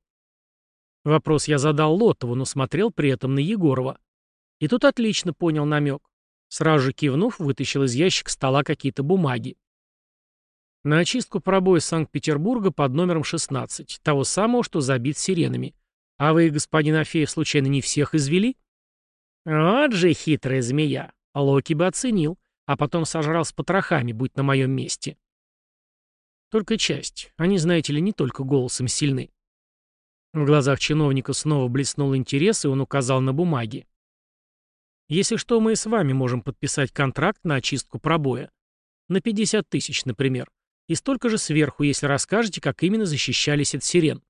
Вопрос я задал Лотову, но смотрел при этом на Егорова. И тут отлично понял намек. Сразу же кивнув, вытащил из ящика стола какие-то бумаги. На очистку пробоя Санкт-Петербурга под номером 16, того самого, что забит сиренами. А вы, господин Афеев, случайно не всех извели? Вот же хитрая змея. Локи бы оценил, а потом сожрал с потрохами, будь на моем месте. Только часть. Они, знаете ли, не только голосом сильны. В глазах чиновника снова блеснул интерес, и он указал на бумаги. Если что, мы и с вами можем подписать контракт на очистку пробоя. На 50 тысяч, например. И столько же сверху, если расскажете, как именно защищались от сирен.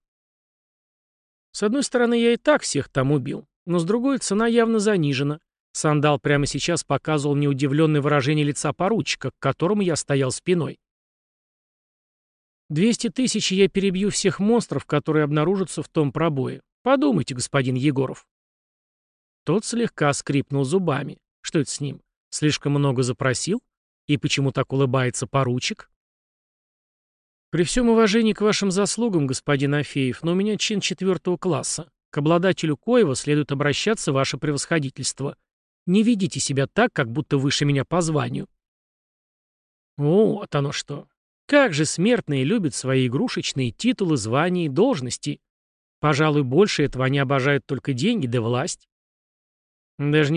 С одной стороны, я и так всех там убил, но с другой, цена явно занижена. Сандал прямо сейчас показывал мне удивленное выражение лица поручика, к которому я стоял спиной. «Двести тысяч, я перебью всех монстров, которые обнаружатся в том пробое. Подумайте, господин Егоров». Тот слегка скрипнул зубами. Что это с ним? Слишком много запросил? И почему так улыбается поручик? При всем уважении к вашим заслугам, господин Афеев, но у меня чин четвертого класса. К обладателю коего следует обращаться ваше превосходительство. Не ведите себя так, как будто выше меня по званию. Вот оно что. Как же смертные любят свои игрушечные титулы, звания и должности. Пожалуй, больше этого они обожают только деньги да власть. Даже